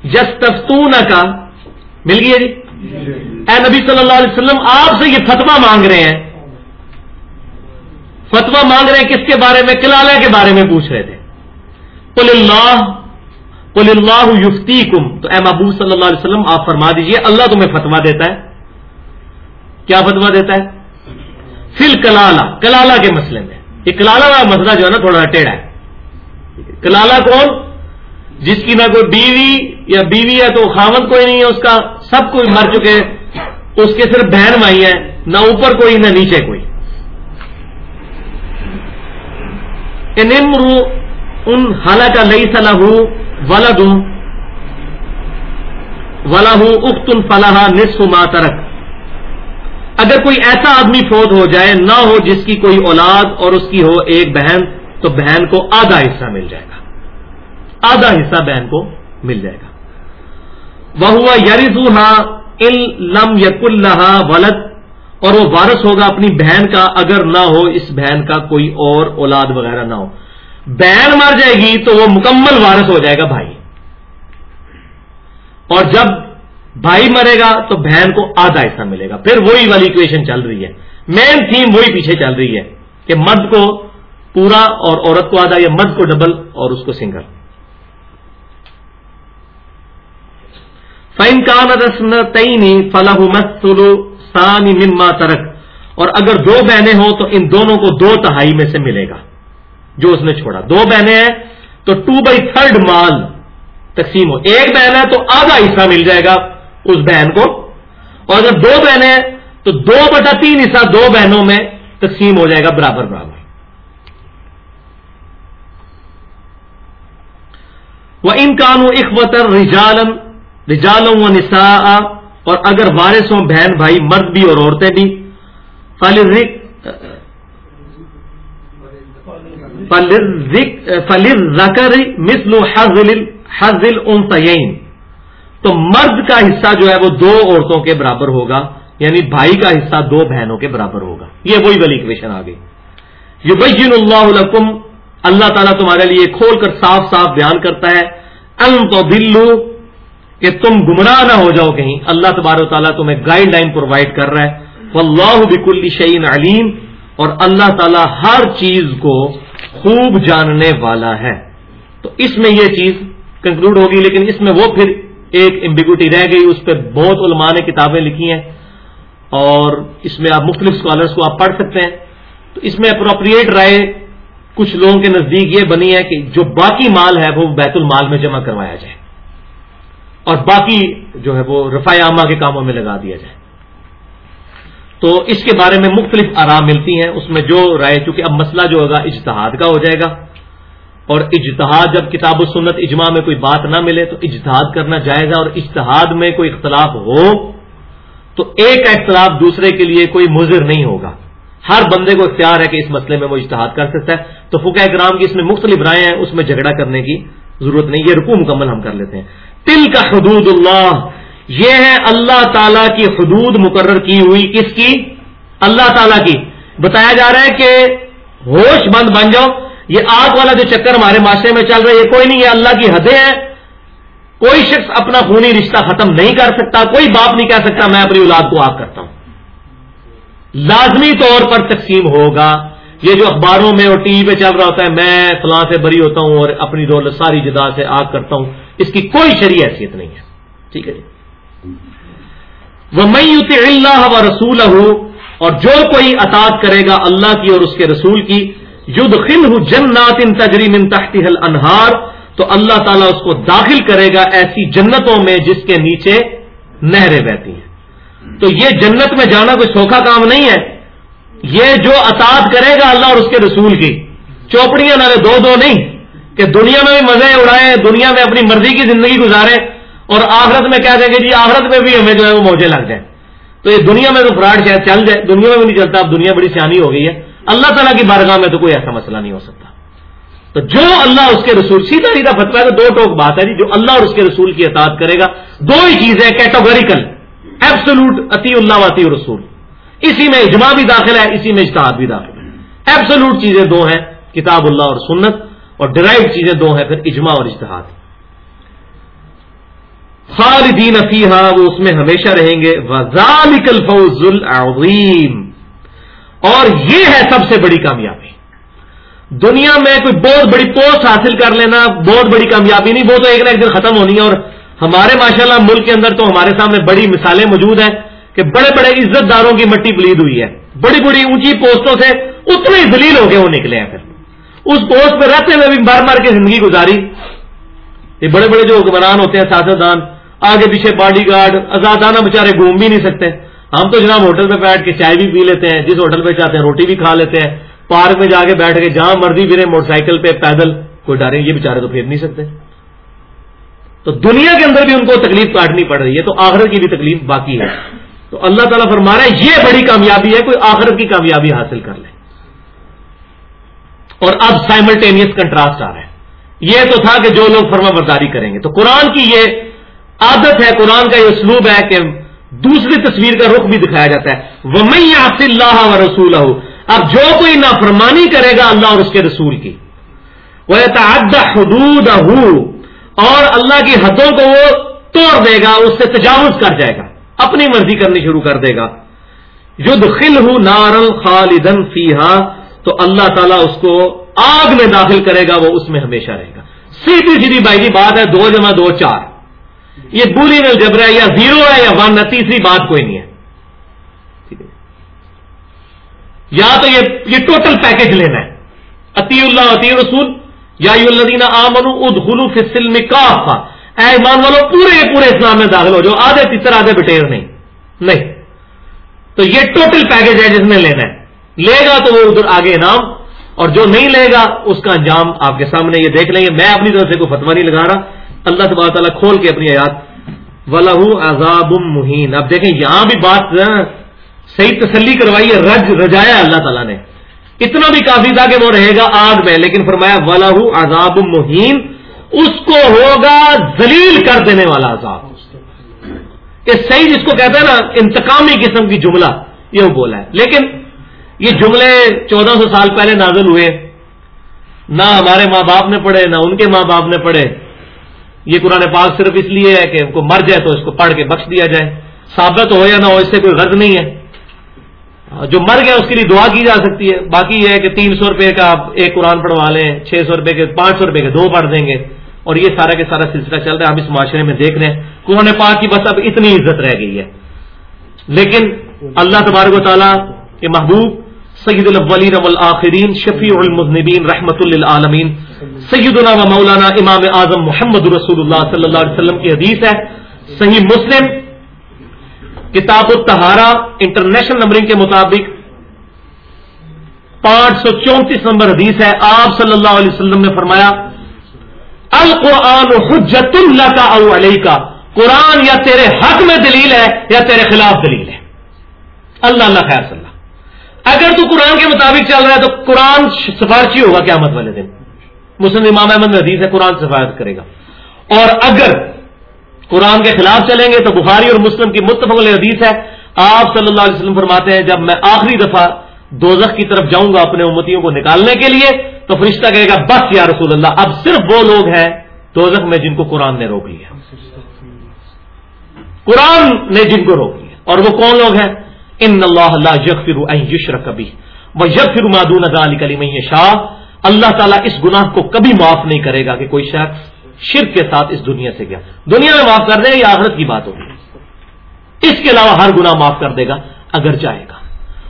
جستفتون کا مل گئی جی؟ اے نبی صلی اللہ علیہ وسلم، آپ سے یہ فتوا مانگ رہے ہیں۔ فتوا مانگ رہے ہیں کس کے بارے میں؟ کلالہ کے بارے میں پوچھ رہے تھے۔ قل اللہ قل اللہ یفتی کم تو اے محبوب صلی اللہ علیہ وسلم، آپ فرما دیجیے، اللہ تمہیں فتوا دیتا ہے۔ کیا فتوا دیتا ہے؟ فل کلالہ کلالہ کے مسئلے میں۔ یہ کلالہ کا مسئلہ جو ہے نا تھوڑا ٹیڑھا ہے۔ کلالہ کون؟ جس کی نہ کوئی بیوی یا بیوی ہے تو خامد کوئی نہیں ہے، اس کا سب کوئی مر چکے اس کے صرف بہن بھائی ہیں، نہ اوپر کوئی، نہ نیچے کوئی۔ نمرو ان حالانکہ لئی صلاح ولد ولاح اختن فلاح نصف ما ترک۔ اگر کوئی ایسا آدمی فوت ہو جائے، نہ ہو جس کی کوئی اولاد اور اس کی ہو ایک بہن، تو بہن کو آدھا حصہ مل جائے گا۔ آدھا حصہ بہن کو مل جائے گا۔ وہ ہوا یریزو ان لم یق اللہ ولد۔ اور وہ وارث ہوگا اپنی بہن کا اگر نہ ہو، اس بہن کا کوئی اور اولاد وغیرہ نہ ہو۔ بہن مر جائے گی تو وہ مکمل وارث ہو جائے گا بھائی۔ اور جب بھائی مرے گا تو بہن کو آدھا حصہ ملے گا۔ پھر وہی والی اکویشن چل رہی ہے۔ مین تھیم وہی پیچھے چل رہی ہے کہ مرد کو پورا اور عورت کو آدھا یا مرد کو ڈبل اور اس کو سنگل فائن کان رسم تئی فلاح مسلو سانی مما ترک اور اگر دو بہنیں ہوں تو ان دونوں کو دو تہائی میں سے ملے گا۔ جو اس نے چھوڑا۔ دو بہنیں ہیں تو ٹو بائی تھرڈ مال تقسیم ہو۔ ایک بہن ہے تو آدھا حصہ مل جائے گا۔ اس بہن کو۔ اور اگر دو بہنیں تو دو بٹا تین حصہ دو بہنوں میں تقسیم ہو جائے گا، برابر برابر۔ وہ ان کانوں اخوتر رجالم رجالوں و نسا اور اگر وارث ہوں بہن بھائی، مرد بھی اور عورتیں بھی۔ فلر زکر مسل حضل ان تو مرد کا حصہ جو ہے وہ دو عورتوں کے برابر ہوگا یعنی بھائی کا حصہ دو بہنوں کے برابر ہوگا۔ یہ وہی بلی کویشن آ گئی یبین اللہ لکم، اللہ تعالیٰ تمہارے لیے کھول کر صاف صاف بیان کرتا ہے۔ ان تو دلو کہ تم گمراہ نہ ہو جاؤ کہیں۔ اللہ تبار و تعالیٰ تمہیں گائیڈ لائن پرووائڈ کر رہا ہے۔ اللہ بک الشعین علیم، اور اللہ تعالیٰ ہر چیز کو خوب جاننے والا ہے۔ تو اس میں یہ چیز کنکلوڈ ہوگی، لیکن اس میں وہ پھر ایک امبیگوٹی رہ گئی، اس پہ بہت علماء نے کتابیں لکھی ہیں اور اس میں آپ مختلف اسکالرس کو آپ پڑھ سکتے ہیں۔ تو اس میں اپروپریٹ رائے کچھ لوگوں کے نزدیک یہ بنی ہے کہ جو باقی مال ہے وہ بیت المال میں جمع کروایا جائے اور باقی جو ہے وہ رفاع عامہ کے کاموں میں لگا دیا جائے۔ تو اس کے بارے میں مختلف آرام ملتی ہیں، اس میں جو رائے، چونکہ اب مسئلہ جو ہوگا اجتہاد کا ہو جائے گا۔ اور اجتہاد، جب کتاب و سنت اجماع میں کوئی بات نہ ملے تو اجتہاد کرنا جائے گا اور اجتہاد میں کوئی اختلاف ہو تو ایک کا اختلاف دوسرے کے لیے کوئی مضر نہیں ہوگا۔ ہر بندے کو اختیار ہے کہ اس مسئلے میں وہ اجتہاد کر سکتا ہے۔ تو فکا اکرام کی اس میں مختلف رائے ہیں، اس میں جھگڑا کرنے کی ضرورت نہیں، یہ رکو مکمل ہم کر لیتے ہیں۔ تل کا حدود اللہ، یہ ہے اللہ تعالی کی حدود مقرر کی ہوئی کس کی؟ اللہ تعالی کی۔ بتایا جا رہا ہے کہ ہوش بند بن جاؤ۔ یہ آگ والا جو چکر ہمارے معاشرے میں چل رہا ہے، یہ کوئی نہیں، یہ اللہ کی حدیں ہیں۔ کوئی شخص اپنا خونی رشتہ ختم نہیں کر سکتا، کوئی باپ نہیں کہہ سکتا، میں اپنی اولاد کو آگ کرتا ہوں۔ لازمی طور پر تقسیم ہوگا۔ یہ جو اخباروں میں اور ٹی وی پہ چل رہا ہوتا ہے، میں فلاں سے بری ہوتا ہوں اور اپنی دولت ساری جدا سے آگ کرتا ہوں۔ اس کی کوئی شریع حیثیت نہیں ہے۔ ٹھیک ہے جی؟ وہ میں اللہ و رسول اور جو کوئی اطاط کرے گا اللہ کی اور اس کے رسول کی ید خل جنات ان تجریم ان تختی انہار تو اللہ تعالیٰ اس کو داخل کرے گا ایسی جنتوں میں جس کے نیچے نہریں بہتی ہیں۔ تو یہ جنت میں جانا کوئی سوکھا کام نہیں ہے۔ یہ جو اطاط کرے گا اللہ اور اس کے رسول کی، چوپڑیاں نہ دو دو نہیں، کہ دنیا میں بھی مزے اڑائیں دنیا میں اپنی مرضی کی زندگی گزارے اور آخرت میں کیا دیں گے جی آخرت میں بھی ہمیں جو ہے وہ موجے لگ جائیں۔ تو یہ دنیا میں تو فراڈ شاید چل جائے، دنیا میں بھی نہیں چلتا، اب دنیا بڑی سیانی ہو گئی ہے۔ اللہ تعالیٰ کی بارگاہ میں تو کوئی ایسا مسئلہ نہیں ہو سکتا۔ تو جو اللہ اس کے رسول، سیدھا سیدھا فتوا ہے تو دو ٹوک بات ہے جی جو اللہ اور اس کے رسول کی اطاعت کرے گا۔ دو ہی چیزیں کیٹاگوریکل ایبسلوٹ اتی اللہ و اتی رسول اسی میں اجماع بھی داخل ہے، اسی میں اشتہاد بھی داخل ہے۔ ایبسلوٹ چیزیں دو ہیں کتاب اللہ اور سنت، اور ڈرائیو چیزیں دو ہیں، پھر اجماع اور اشتہاد خالدین افیحا وہ اس میں ہمیشہ رہیں گے۔ وزالک الفوز العظیم۔ اور یہ ہے سب سے بڑی کامیابی۔ دنیا میں کوئی بہت بڑی پوسٹ حاصل کر لینا بہت بڑی کامیابی نہیں، وہ تو ایک نہ ایک دن ختم ہونی ہے۔ اور ہمارے ماشاءاللہ ملک کے اندر تو ہمارے سامنے بڑی مثالیں موجود ہیں کہ بڑے بڑے عزت داروں کی مٹی بلید ہوئی ہے۔ بڑی بڑی اونچی پوسٹوں سے اتنے دلیل ہو کے وہ نکلے ہیں پھر۔ اس پوسٹ پہ رہتے ہوئے بھی مار مار کے زندگی گزاری۔ یہ بڑے بڑے جو حکمران ہوتے ہیں سیاستدان آگے پیچھے باڈی گارڈ، آزادانہ بےچارے گھوم بھی نہیں سکتے۔ ہم تو جناب ہوٹل پہ بیٹھ کے چائے بھی پی لیتے ہیں، جس ہوٹل پہ چاہتے ہیں روٹی بھی کھا لیتے ہیں، پارک میں جا کے بیٹھ کے جہاں مرضی پھرے موٹر سائیکل پہ پیدل، کوئی ڈرے، یہ بےچارے تو پھیر نہیں سکتے۔ تو دنیا کے اندر بھی ان کو تکلیف کاٹنی پڑ رہی ہے، تو آخرت کی بھی تکلیف باقی ہے۔ تو اللہ تعالیٰ فرما رہا ہے، یہ بڑی کامیابی ہے، کوئی آخرت کی کامیابی حاصل کر لے۔ اور اب سائملٹینیس کنٹراسٹ آ رہا ہے۔ یہ تو تھا کہ جو لوگ فرما برداری کریں گے۔ تو قرآن کی یہ عادت ہے، قرآن کا یہ اسلوب ہے کہ دوسری تصویر کا رخ بھی دکھایا جاتا ہے۔ وہ میں اللہ و رسول اب جو کوئی نافرمانی کرے گا اللہ اور اس کے رسول کی۔ وہ حدود اور اللہ کی حدوں کو وہ توڑ دے گا، اس سے تجاوز کر جائے گا۔ اپنی مرضی کرنی شروع کر دے گا۔ ید خل ہوں نارل خالدن فیحا تو اللہ تعالیٰ اس کو آگ میں داخل کرے گا، وہ اس میں ہمیشہ رہے گا۔ سیدھی سیدھی بھائی جی بات ہے دو جمع دو چار۔ یہ بولی میں جبر ہے یا زیرو ہے یا ون ہے تیسری بات کوئی نہیں ہے۔ یا تو یہ ٹوٹل پیکج لینا ہے۔ اتی اللہ عطی رسول یا الدین آمن اد خلو فصل میں اے ایمان والو، پورے پورے اسلام میں داخل ہو جو آدھے تیسر آدھے بٹیر نہیں۔ نہیں۔ تو یہ ٹوٹل پیکج ہے جس میں لینا ہے۔ لے گا تو وہ ادھر آگے انعام۔ اور جو نہیں لے گا، اس کا انجام آپ کے سامنے یہ دیکھ لیں گے۔ میں اپنی طرف سے کوئی فتوا نہیں لگا رہا۔ اللہ تبار تعالیٰ کھول کے اپنی آیات۔ ولہ عذاب مہین اب دیکھیں، یہاں بھی بات صحیح تسلی کروائی ہے، رج، رجایا اللہ تعالیٰ نے۔ اتنا بھی کافی تھا کہ وہ رہے گا آگ میں، لیکن فرمایا ولہ عذاب مہین اس کو ہوگا ذلیل کر دینے والا عذاب۔ یہ صحیح جس کو کہتا ہے نا، انتقامی قسم کی جملہ یہ بولا ہے۔ لیکن یہ جملے چودہ سو سال پہلے نازل ہوئے۔ نہ ہمارے ماں باپ نے پڑھے، نہ ان کے ماں باپ نے پڑھے۔ یہ قرآن پاک صرف اس لیے ہے کہ ان کو مر جائے تو اس کو پڑھ کے بخش دیا جائے۔ ثابت ہو یا نہ ہو، اس سے کوئی غرض نہیں ہے۔ جو مر گیا اس کے لیے دعا کی جا سکتی ہے۔ باقی یہ ہے کہ تین سو روپے کا آپ ایک قرآن پڑھوا لیں، چھ سو روپے کے، پانچ سو روپے کے دو پڑھ دیں گے۔ اور یہ سارا کے سارا سلسلہ چل رہا ہے ہم اس معاشرے میں دیکھ رہے ہیں قرآن پاک کی بس اب اتنی عزت رہ گئی ہے۔ لیکن اللہ تبارک و تعالیٰ کے محبوب سید الاولین والآخرین، شفیع المذنبین، رحمت للعالمین سیدنا و مولانا امام اعظم محمد رسول اللہ صلی اللہ علیہ وسلم کی حدیث ہے۔ صحیح مسلم، کتاب التہارا انٹرنیشنل نمبرنگ کے مطابق پانچ سو چونتیس نمبر حدیث ہے۔ آپ صلی اللہ علیہ وسلم نے فرمایا، القرآن حجت اللہ کا او علیہ کا قرآن یا تیرے حق میں دلیل ہے یا تیرے خلاف دلیل ہے۔ اللہ اللہ خیر صلی اللہ۔ اگر تو قرآن کے مطابق چل رہا ہے تو قرآن سفارشی ہوگا قیامت والے دن۔ مسلم امام احمد میں حدیث ہے، قرآن سفارت کرے گا۔ اور اگر قرآن کے خلاف چلیں گے تو بخاری اور مسلم کی متفق حدیث ہے۔ آپ صلی اللہ علیہ وسلم فرماتے ہیں، جب میں آخری دفعہ دوزخ کی طرف جاؤں گا اپنے امتیوں کو نکالنے کے لیے، تو فرشتہ کہے گا، بس یا رسول اللہ، اب صرف وہ لوگ ہیں دوزخ میں جن کو قرآن نے روک لیا۔ قرآن نے جن کو روک لیا۔ اور وہ کون لوگ ہیں؟ ان اللہ یغفر ان یشرک کبھی وہ یب پھر مادون علی کلی شاہ اللہ تعالیٰ اس گناہ کو کبھی معاف نہیں کرے گا کہ کوئی شخص شرک کے ساتھ اس دنیا سے گیا۔ دنیا میں معاف کر دے گا یا آخرت کی بات ہوگی؟ اس کے علاوہ ہر گناہ معاف کر دے گا، اگر چاہے گا۔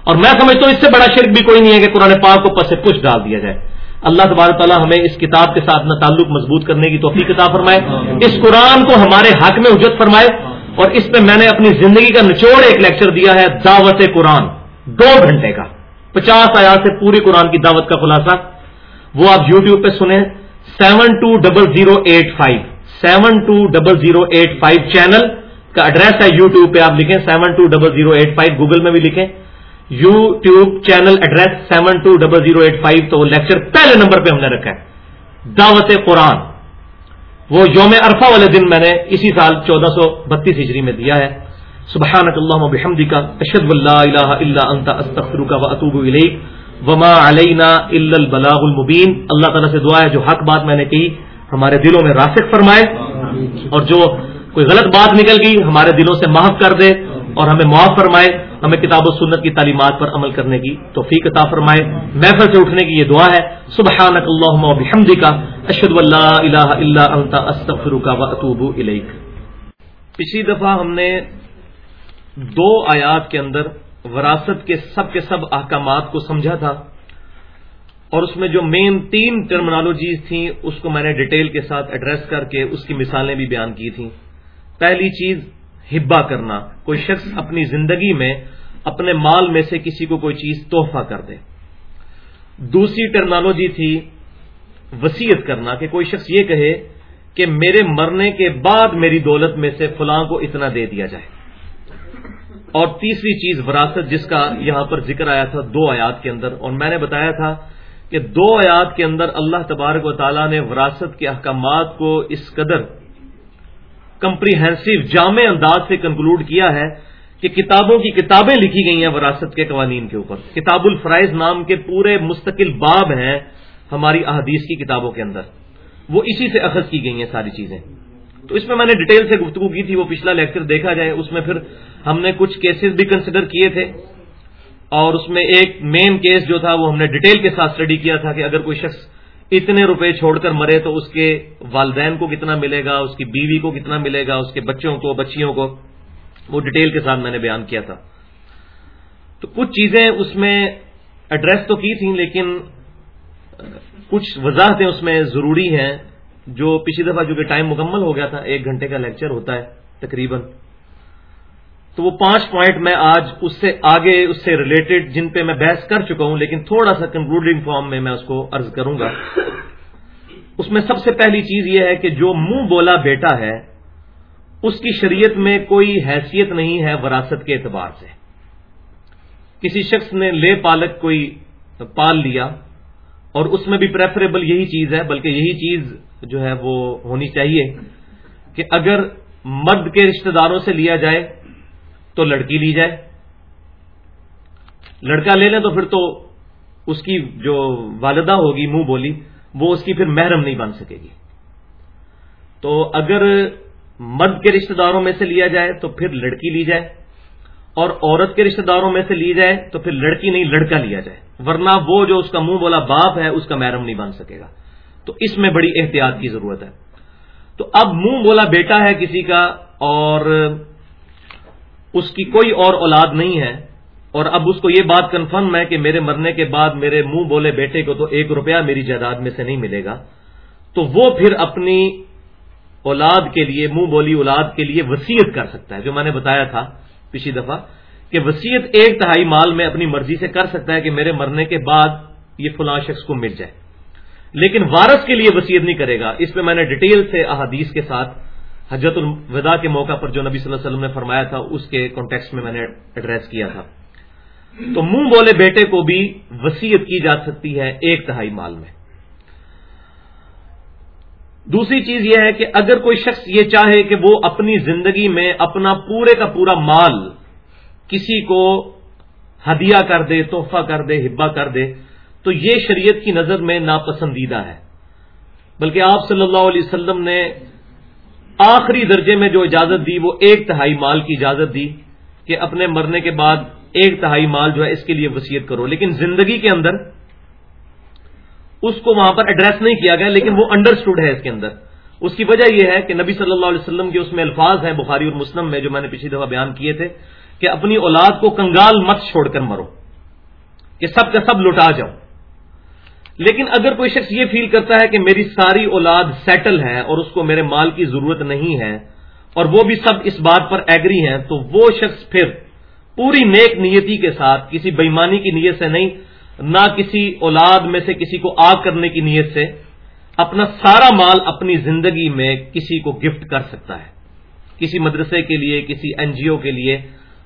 اور میں سمجھتا ہوں اس سے بڑا شرک بھی کوئی نہیں ہے کہ قرآن پاک کو پس پش ڈال دیا جائے۔ اللہ تبارک تعالیٰ ہمیں اس کتاب کے ساتھ اپنا تعلق مضبوط کرنے کی توفیق کتاب فرمائے۔ اس قرآن کو ہمارے حق میں اجت فرمائے۔ اور اس پہ میں نے اپنی زندگی کا نچوڑ ایک لیکچر دیا ہے دعوت قرآن، دو گھنٹے کا۔ پچاس آیات سے پوری قرآن کی دعوت کا خلاصہ۔ وہ آپ یو ٹیوب پہ سنیں۔ Seven two double zero eight five seven two double zero eight five channel کا ایڈریس ہے یو ٹیوب پہ آپ لکھیں۔ Seven two double zero eight five Google میں بھی لکھیں۔ YouTube channel address seven two double zero eight five تو lecture پہلے نمبر پہ ہم نے رکھا ہے۔ دعوت قرآن۔ وہ یوم عرفہ والے دن میں نے اسی سال چودہ سو بتیس ہجری میں دیا ہے۔ سبحان اللہ بحمدی کا اشد اللہ الہ الا انت استغفر کا اطوب الیک۔ وما علینا الا البلاغ المبین اللہ تعالیٰ سے دعا ہے، جو حق بات میں نے کہی، ہمارے دلوں میں راسک فرمائے۔ اور جو کوئی غلط بات نکل گئی، ہمارے دلوں سے معاف کر دے اور ہمیں معاف فرمائے۔ ہمیں کتاب و سنت کی تعلیمات پر عمل کرنے کی توفیق عطا فرمائے۔ محفل سے اٹھنے کی یہ دعا ہے۔ سبحانک اللہم و بحمدی کا اشد اللہ الہ الا انت، استغفرک و اتوب الیک۔ پچھلی دفعہ ہم نے دو آیات کے اندر وراثت کے سب کے سب احکامات کو سمجھا تھا اور اس میں جو مین تین ٹرمنالوجیز تھیں، اس کو میں نے ڈیٹیل کے ساتھ ایڈریس کر کے اس کی مثالیں بھی بیان کی تھیں۔ پہلی چیز ہبا کرنا۔ کوئی شخص اپنی زندگی میں اپنے مال میں سے کسی کو کوئی چیز تحفہ کر دے۔ دوسری ٹرمنالوجی تھی، وسیعت کرنا۔ کہ کوئی شخص یہ کہے کہ میرے مرنے کے بعد میری دولت میں سے فلاں کو اتنا دے دیا جائے۔ اور تیسری چیز وراثت، جس کا یہاں پر ذکر آیا تھا دو آیات کے اندر، اور میں نے بتایا تھا کہ دو آیات کے اندر اللہ تبارک و تعالیٰ نے وراثت کے احکامات کو اس قدر کمپریہنسو جامع انداز سے کنکلوڈ کیا ہے کہ کتابوں کی کتابیں لکھی گئی ہیں وراثت کے قوانین کے اوپر۔ کتاب الفرائض نام کے پورے مستقل باب ہیں ہماری احادیث کی کتابوں کے اندر۔ وہ اسی سے اخذ کی گئی ہیں ساری چیزیں۔ تو اس میں میں نے ڈیٹیل سے گفتگو کی تھی، وہ پچھلا لیکچر دیکھا جائے، اس میں پھر ہم نے کچھ کیسز بھی کنسیڈر کیے تھے اور اس میں ایک مین کیس جو تھا وہ ہم نے ڈیٹیل کے ساتھ اسٹڈی کیا تھا کہ اگر کوئی شخص اتنے روپے چھوڑ کر مرے تو اس کے والدین کو کتنا ملے گا، اس کی بیوی کو کتنا ملے گا، اس کے بچوں کو، بچیوں کو، وہ ڈیٹیل کے ساتھ میں نے بیان کیا تھا۔ تو کچھ چیزیں اس میں ایڈریس تو کی تھیں لیکن کچھ وضاحتیں اس میں ضروری ہیں جو پچھلی دفعہ جو کہ ٹائم مکمل ہو گیا تھا، ایک گھنٹے کا لیکچر ہوتا ہے تقریباً۔ تو وہ پانچ پوائنٹ میں آج اس سے آگے، اس سے ریلیٹڈ جن پہ میں بحث کر چکا ہوں، لیکن تھوڑا سا کنکلوڈنگ فارم میں میں اس کو ارض کروں گا۔ اس میں سب سے پہلی چیز یہ ہے کہ جو منہ بولا بیٹا ہے، اس کی شریعت میں کوئی حیثیت نہیں ہے وراثت کے اعتبار سے۔ کسی شخص نے لے پالک کوئی پال لیا، اور اس میں بھی پریفریبل یہی چیز ہے، بلکہ یہی چیز جو ہے وہ ہونی چاہیے کہ اگر مرد کے رشتہ داروں سے لیا جائے تو لڑکی لی جائے۔ لڑکا لے لیں تو پھر تو اس کی جو والدہ ہوگی، منہ بولی، وہ اس کی پھر محرم نہیں بن سکے گی۔ تو اگر مرد کے رشتہ داروں میں سے لیا جائے تو پھر لڑکی لی جائے۔ اور عورت کے رشتہ داروں میں سے لی جائے تو پھر لڑکی نہیں، لڑکا لیا جائے۔ ورنہ وہ جو اس کا منہ بولا باپ ہے، اس کا محرم نہیں بن سکے گا۔ تو اس میں بڑی احتیاط کی ضرورت ہے۔ تو اب منہ بولا بیٹا ہے کسی کا اور اس کی کوئی اور اولاد نہیں ہے۔ اور اب اس کو یہ بات کنفرم ہے کہ میرے مرنے کے بعد میرے منہ بولے بیٹے کو تو ایک روپیہ میری جائیداد میں سے نہیں ملے گا۔ تو وہ پھر اپنی اولاد کے لیے، منہ بولی اولاد کے لیے وسیعت کر سکتا ہے۔ جو میں نے بتایا تھا پچھلی دفعہ کہ وسیعت ایک تہائی مال میں اپنی مرضی سے کر سکتا ہے کہ میرے مرنے کے بعد یہ فلاں شخص کو مل جائے۔ لیکن وارث کے لیے وسیعت نہیں کرے گا۔ اس پہ میں نے ڈیٹیل سے احادیث کے ساتھ حجت الوداع کے موقع پر جو نبی صلی اللہ علیہ وسلم نے فرمایا تھا، اس کے کانٹیکس میں میں نے ایڈریس کیا تھا۔ تو منہ بولے بیٹے کو بھی وسیعت کی جا سکتی ہے ایک تہائی مال میں۔ دوسری چیز یہ ہے کہ اگر کوئی شخص یہ چاہے کہ وہ اپنی زندگی میں اپنا پورے کا پورا مال کسی کو ہدیہ کر دے، تحفہ کر دے ہبا کر دے، تو یہ شریعت کی نظر میں ناپسندیدہ ہے۔ بلکہ آپ صلی اللہ علیہ وسلم نے آخری درجے میں جو اجازت دی، وہ ایک تہائی مال کی اجازت دی کہ اپنے مرنے کے بعد ایک تہائی مال جو ہے اس کے لیے وسیعت کرو۔ لیکن زندگی کے اندر اس کو وہاں پر ایڈریس نہیں کیا گیا، لیکن وہ انڈرسٹوڈ ہے اس کے اندر۔ اس کی وجہ یہ ہے کہ نبی صلی اللہ علیہ وسلم کے اس میں الفاظ ہیں، بخاری اور مسلم میں، جو میں نے پچھلی دفعہ بیان کیے تھے کہ اپنی اولاد کو کنگال مت چھوڑ کر مرو، کہ سب کا سب لٹا جاؤ۔ لیکن اگر کوئی شخص یہ فیل کرتا ہے کہ میری ساری اولاد سیٹل ہے اور اس کو میرے مال کی ضرورت نہیں ہے اور وہ بھی سب اس بات پر ایگری ہیں، تو وہ شخص پھر پوری نیک نیتی کے ساتھ، کسی بےمانی کی نیت سے نہیں، نہ کسی اولاد میں سے کسی کو آگ کرنے کی نیت سے اپنا سارا مال اپنی زندگی میں کسی کو گفٹ کر سکتا ہے۔ کسی مدرسے کے لیے، کسی این جی او کے لیے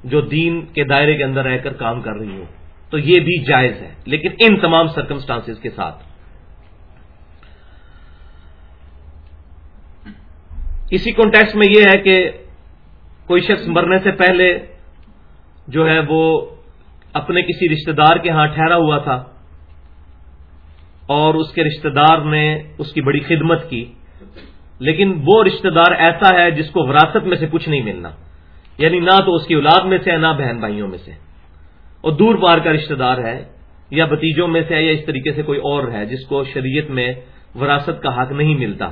جو دین کے دائرے کے اندر رہ کر کام کر رہی ہوں تو یہ بھی جائز ہے، لیکن ان تمام سرکمسٹانس کے ساتھ۔ اسی کانٹیکس میں یہ ہے کہ کوئی شخص مرنے سے پہلے جو ہے وہ اپنے کسی رشتہ دار کے ہاں ٹھہرا ہوا تھا اور اس کے رشتہ دار نے اس کی بڑی خدمت کی، لیکن وہ رشتہ دار ایسا ہے جس کو وراثت میں سے کچھ نہیں ملنا یعنی نہ تو اس کی اولاد میں سے ہے نہ بہن بھائیوں میں سے۔ اور دور پار کا رشتہ دار ہے یا بتیجوں میں سے ہے یا اس طریقے سے کوئی اور ہے جس کو شریعت میں وراثت کا حق نہیں ملتا۔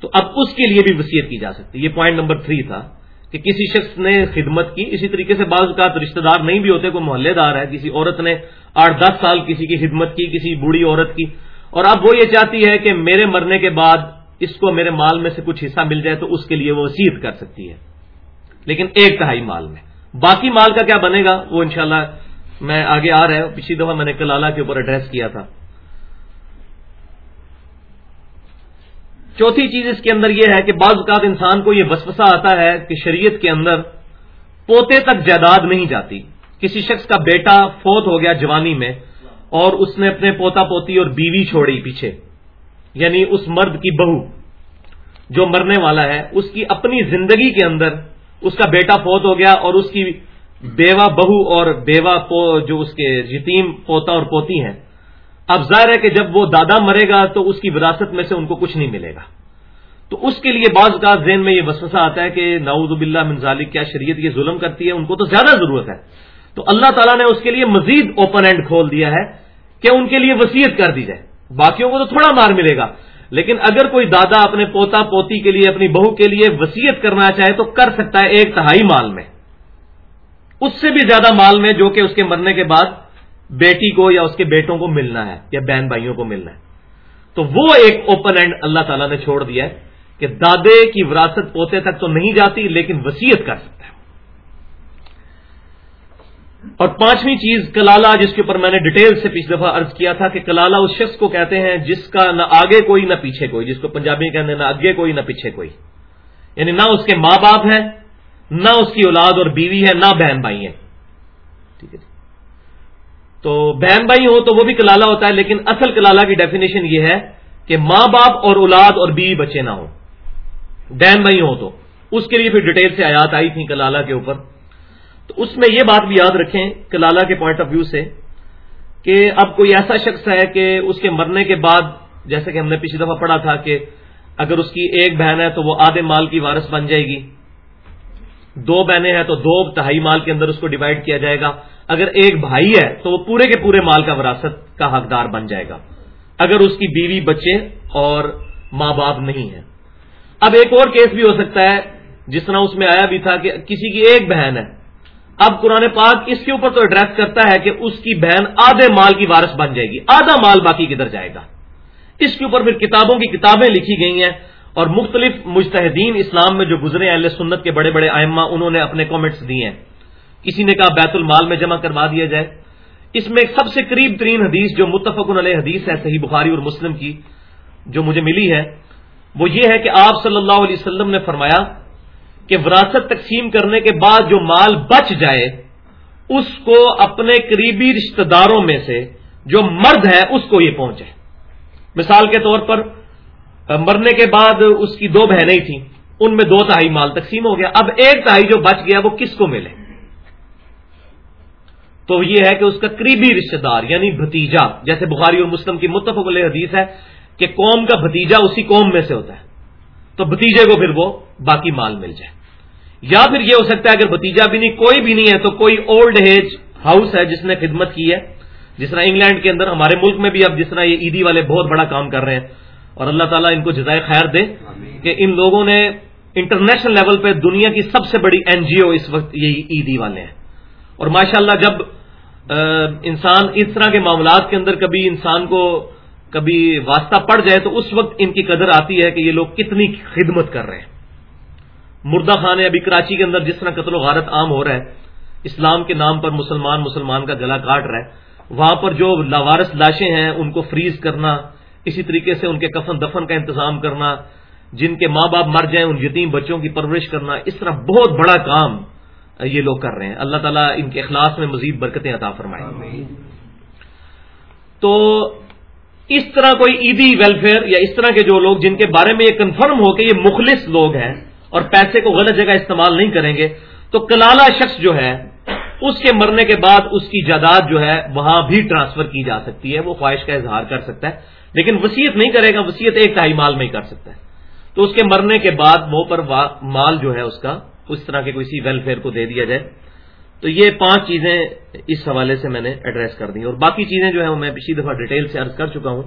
تو اب اس کے لیے بھی وصیت کی جا سکتی۔ یہ پوائنٹ نمبر تھری تھا کہ کسی شخص نے خدمت کی، اسی طریقے سے بعض اوقات رشتہ دار نہیں بھی ہوتے، کوئی محلے دار ہے، کسی عورت نے آٹھ دس سال کسی کی خدمت کی، کسی بوڑھی عورت کی۔ اور اب وہ یہ چاہتی ہے کہ میرے مرنے کے بعد اس کو میرے مال میں سے کچھ حصہ مل جائے تو اس کے لیے وہ وسیعت کر سکتی ہے۔ لیکن ایک تہائی مال میں۔ باقی مال کا کیا بنے گا؟ وہ انشاءاللہ میں آگے آ رہا ہے۔ پچھلی دفعہ میں نے کلالہ کے اوپر ایڈریس کیا تھا۔ چوتھی چیز اس کے اندر یہ ہے کہ بعض اوقات انسان کو یہ وسوسہ آتا ہے کہ شریعت کے اندر پوتے تک جائیداد نہیں جاتی۔ کسی شخص کا بیٹا فوت ہو گیا جوانی میں اور اس نے اپنے پوتا پوتی اور بیوی چھوڑی پیچھے۔ یعنی اس مرد کی بہو جو مرنے والا ہے، اس کی اپنی زندگی کے اندر اس کا بیٹا فوت ہو گیا اور اس کی بیوہ بہو اور بیوہ جو اس کے یتیم پوتا اور پوتی ہیں۔ اب ظاہر ہے کہ جب وہ دادا مرے گا تو اس کی وراثت میں سے ان کو کچھ نہیں ملے گا۔ تو اس کے لیے بعض کا ذہن میں یہ وسوسہ آتا ہے کہ ناؤد باللہ منظالی کیا شریعت یہ ظلم کرتی ہے؟ ان کو تو زیادہ ضرورت ہے۔ تو اللہ تعالیٰ نے اس کے لیے مزید اوپن اینڈ کھول دیا ہے کہ ان کے لیے وسیعت کر دی جائے۔ باقیوں کو تو تھوڑا مار ملے گا۔ لیکن اگر کوئی دادا اپنے پوتا پوتی کے لیے، اپنی بہو کے لیے وسیعت کرنا چاہے تو کر سکتا ہے ایک تہائی مال میں۔ اس سے بھی زیادہ مال میں جو کہ اس کے مرنے کے بعد بیٹی کو یا اس کے بیٹوں کو ملنا ہے یا بہن بھائیوں کو ملنا ہے۔ تو وہ ایک اوپن اینڈ اللہ تعالیٰ نے چھوڑ دیا ہے کہ دادے کی وراثت پوتے تک تو نہیں جاتی، لیکن وسیعت کر۔ سکتا اور پانچویں چیز کلالہ، جس کے اوپر میں نے ڈیٹیل سے پچھلی دفعہ عرض کیا تھا کہ کلالہ اس شخص کو کہتے ہیں جس کا نہ آگے کوئی، نہ پیچھے کوئی، جس کو پنجابی کہتے ہیں نہ آگے کوئی، نہ پیچھے کوئی۔ یعنی نہ اس کے ماں باپ ہیں، نہ اس کی اولاد اور بیوی ہے نہ بہن بھائی ہیں۔ ٹھیک ہے جی۔ تو بہن بھائی ہو تو وہ بھی کلالہ ہوتا ہے، لیکن اصل کلالہ کی ڈیفینیشن یہ ہے کہ ماں باپ اور اولاد اور بیوی بچے نہ ہوں۔ بہن بھائی ہو تو۔ اس کے لیے پھر ڈیٹیل سے آیات آئی تھیں کلالہ کے اوپر۔ تو اس میں یہ بات بھی یاد رکھیں کلالہ کے پوائنٹ آف ویو سے کہ اب کوئی ایسا شخص ہے کہ اس کے مرنے کے بعد جیسے کہ ہم نے پچھلی دفعہ پڑھا تھا کہ اگر اس کی ایک بہن ہے تو وہ آدھے مال کی وارث بن جائے گی۔ دو بہنیں ہیں تو دو تہائی مال کے اندر اس کو ڈیوائڈ کیا جائے گا۔ اگر ایک بھائی ہے تو وہ پورے کے پورے مال کا وراثت کا حقدار بن جائے گا۔ اگر اس کی بیوی بچے اور ماں باپ نہیں ہے۔ اب ایک اور کیس بھی ہو سکتا ہے، جس طرح اس میں آیا بھی تھا کہ کسی کی ایک بہن ہے اب قرآن پاک اس کے اوپر تو ایڈریس کرتا ہے کہ اس کی بہن آدھے مال کی وارث بن جائے گی، آدھا مال باقی کدھر جائے گا۔ اس کے اوپر پھر کتابوں کی کتابیں لکھی گئی ہیں اور مختلف مجتہدین اسلام میں جو گزرے اہل سنت کے بڑے بڑے آئمہ انہوں نے اپنے کامنٹس دیے ہیں۔ کسی نے کہا بیت المال میں جمع کروا دیا جائے۔ اس میں سب سے قریب ترین حدیث جو متفق علیہ حدیث ہے، صحیح بخاری اور مسلم کی جو مجھے ملی ہے، وہ یہ ہے کہ آپ صلی اللہ علیہ وسلم نے فرمایا کہ وراثت تقسیم کرنے کے بعد جو مال بچ جائے، اس کو اپنے قریبی رشتہ داروں میں سے جو مرد ہے، اس کو یہ پہنچے۔ مثال کے طور پر، مرنے کے بعد اس کی دو بہنیں تھیں، ان میں دو تہائی مال تقسیم ہو گیا۔ اب ایک تہائی جو بچ گیا، وہ کس کو ملے؟ تو یہ ہے کہ اس کا قریبی رشتہ دار یعنی بھتیجا، جیسے بخاری اور مسلم کی متفق علیہ حدیث ہے کہ قوم کا بھتیجا اسی قوم میں سے ہوتا ہے۔ تو بھتیجے کو پھر وہ باقی مال مل جائے۔ یا پھر یہ ہو سکتا ہے اگر بتیجا بھی نہیں کوئی بھی نہیں ہے تو کوئی اولڈ ایج ہاؤس ہے جس نے خدمت کی ہے۔ جس طرح انگلینڈ کے اندر ہمارے ملک میں بھی اب جس طرح یہ عیدی والے بہت بڑا کام کر رہے ہیں۔ اور اللہ تعالیٰ ان کو جزائے خیر دے کہ ان لوگوں نے انٹرنیشنل لیول پہ دنیا کی سب سے بڑی این جی او اس وقت یہ عیدی والے ہیں۔ اور ماشاءاللہ جب انسان اس طرح کے معاملات کے اندر کبھی انسان کو کبھی واسطہ پڑ جائے تو اس وقت ان کی قدر آتی ہے کہ یہ لوگ کتنی خدمت کر رہے ہیں۔ مردہ خانے ابھی کراچی کے اندر جس طرح قتل و غارت عام ہو رہا ہے اسلام کے نام پر مسلمان مسلمان کا گلا کاٹ رہا ہے۔ وہاں پر جو لاوارس لاشیں ہیں ان کو فریز کرنا اسی طریقے سے ان کے کفن دفن کا انتظام کرنا جن کے ماں باپ مر جائیں ان یتیم بچوں کی پرورش کرنا اس طرح بہت بڑا کام یہ لوگ کر رہے ہیں۔ اللہ تعالیٰ ان کے اخلاص میں مزید برکتیں عطا فرمائیں تو اس طرح کوئی عیدی ویلفیئر یا اس طرح کے جو لوگ جن کے بارے میں یہ کنفرم ہو کہ یہ مخلص لوگ ہیں اور پیسے کو غلط جگہ استعمال نہیں کریں گے، تو کلالہ شخص جو ہے، اس کے مرنے کے بعد اس کی جائیداد جو ہے، وہاں بھی ٹرانسفر کی جا سکتی ہے، وہ خواہش کا اظہار کر سکتا ہے، لیکن وسیعت نہیں کرے گا وسیعت ایک ٹائی مال میں ہی کر سکتا ہے۔ تو اس کے مرنے کے بعد وہ پر مال جو ہے اس کا، اس طرح کے کسی ویلفیئر کو دے دیا جائے۔ تو یہ پانچ چیزیں اس حوالے سے میں نے ایڈریس کر دی اور باقی چیزیں جو ہیں، وہ میں پچھلی دفعہ ڈیٹیل سے عرض کر چکا ہوں۔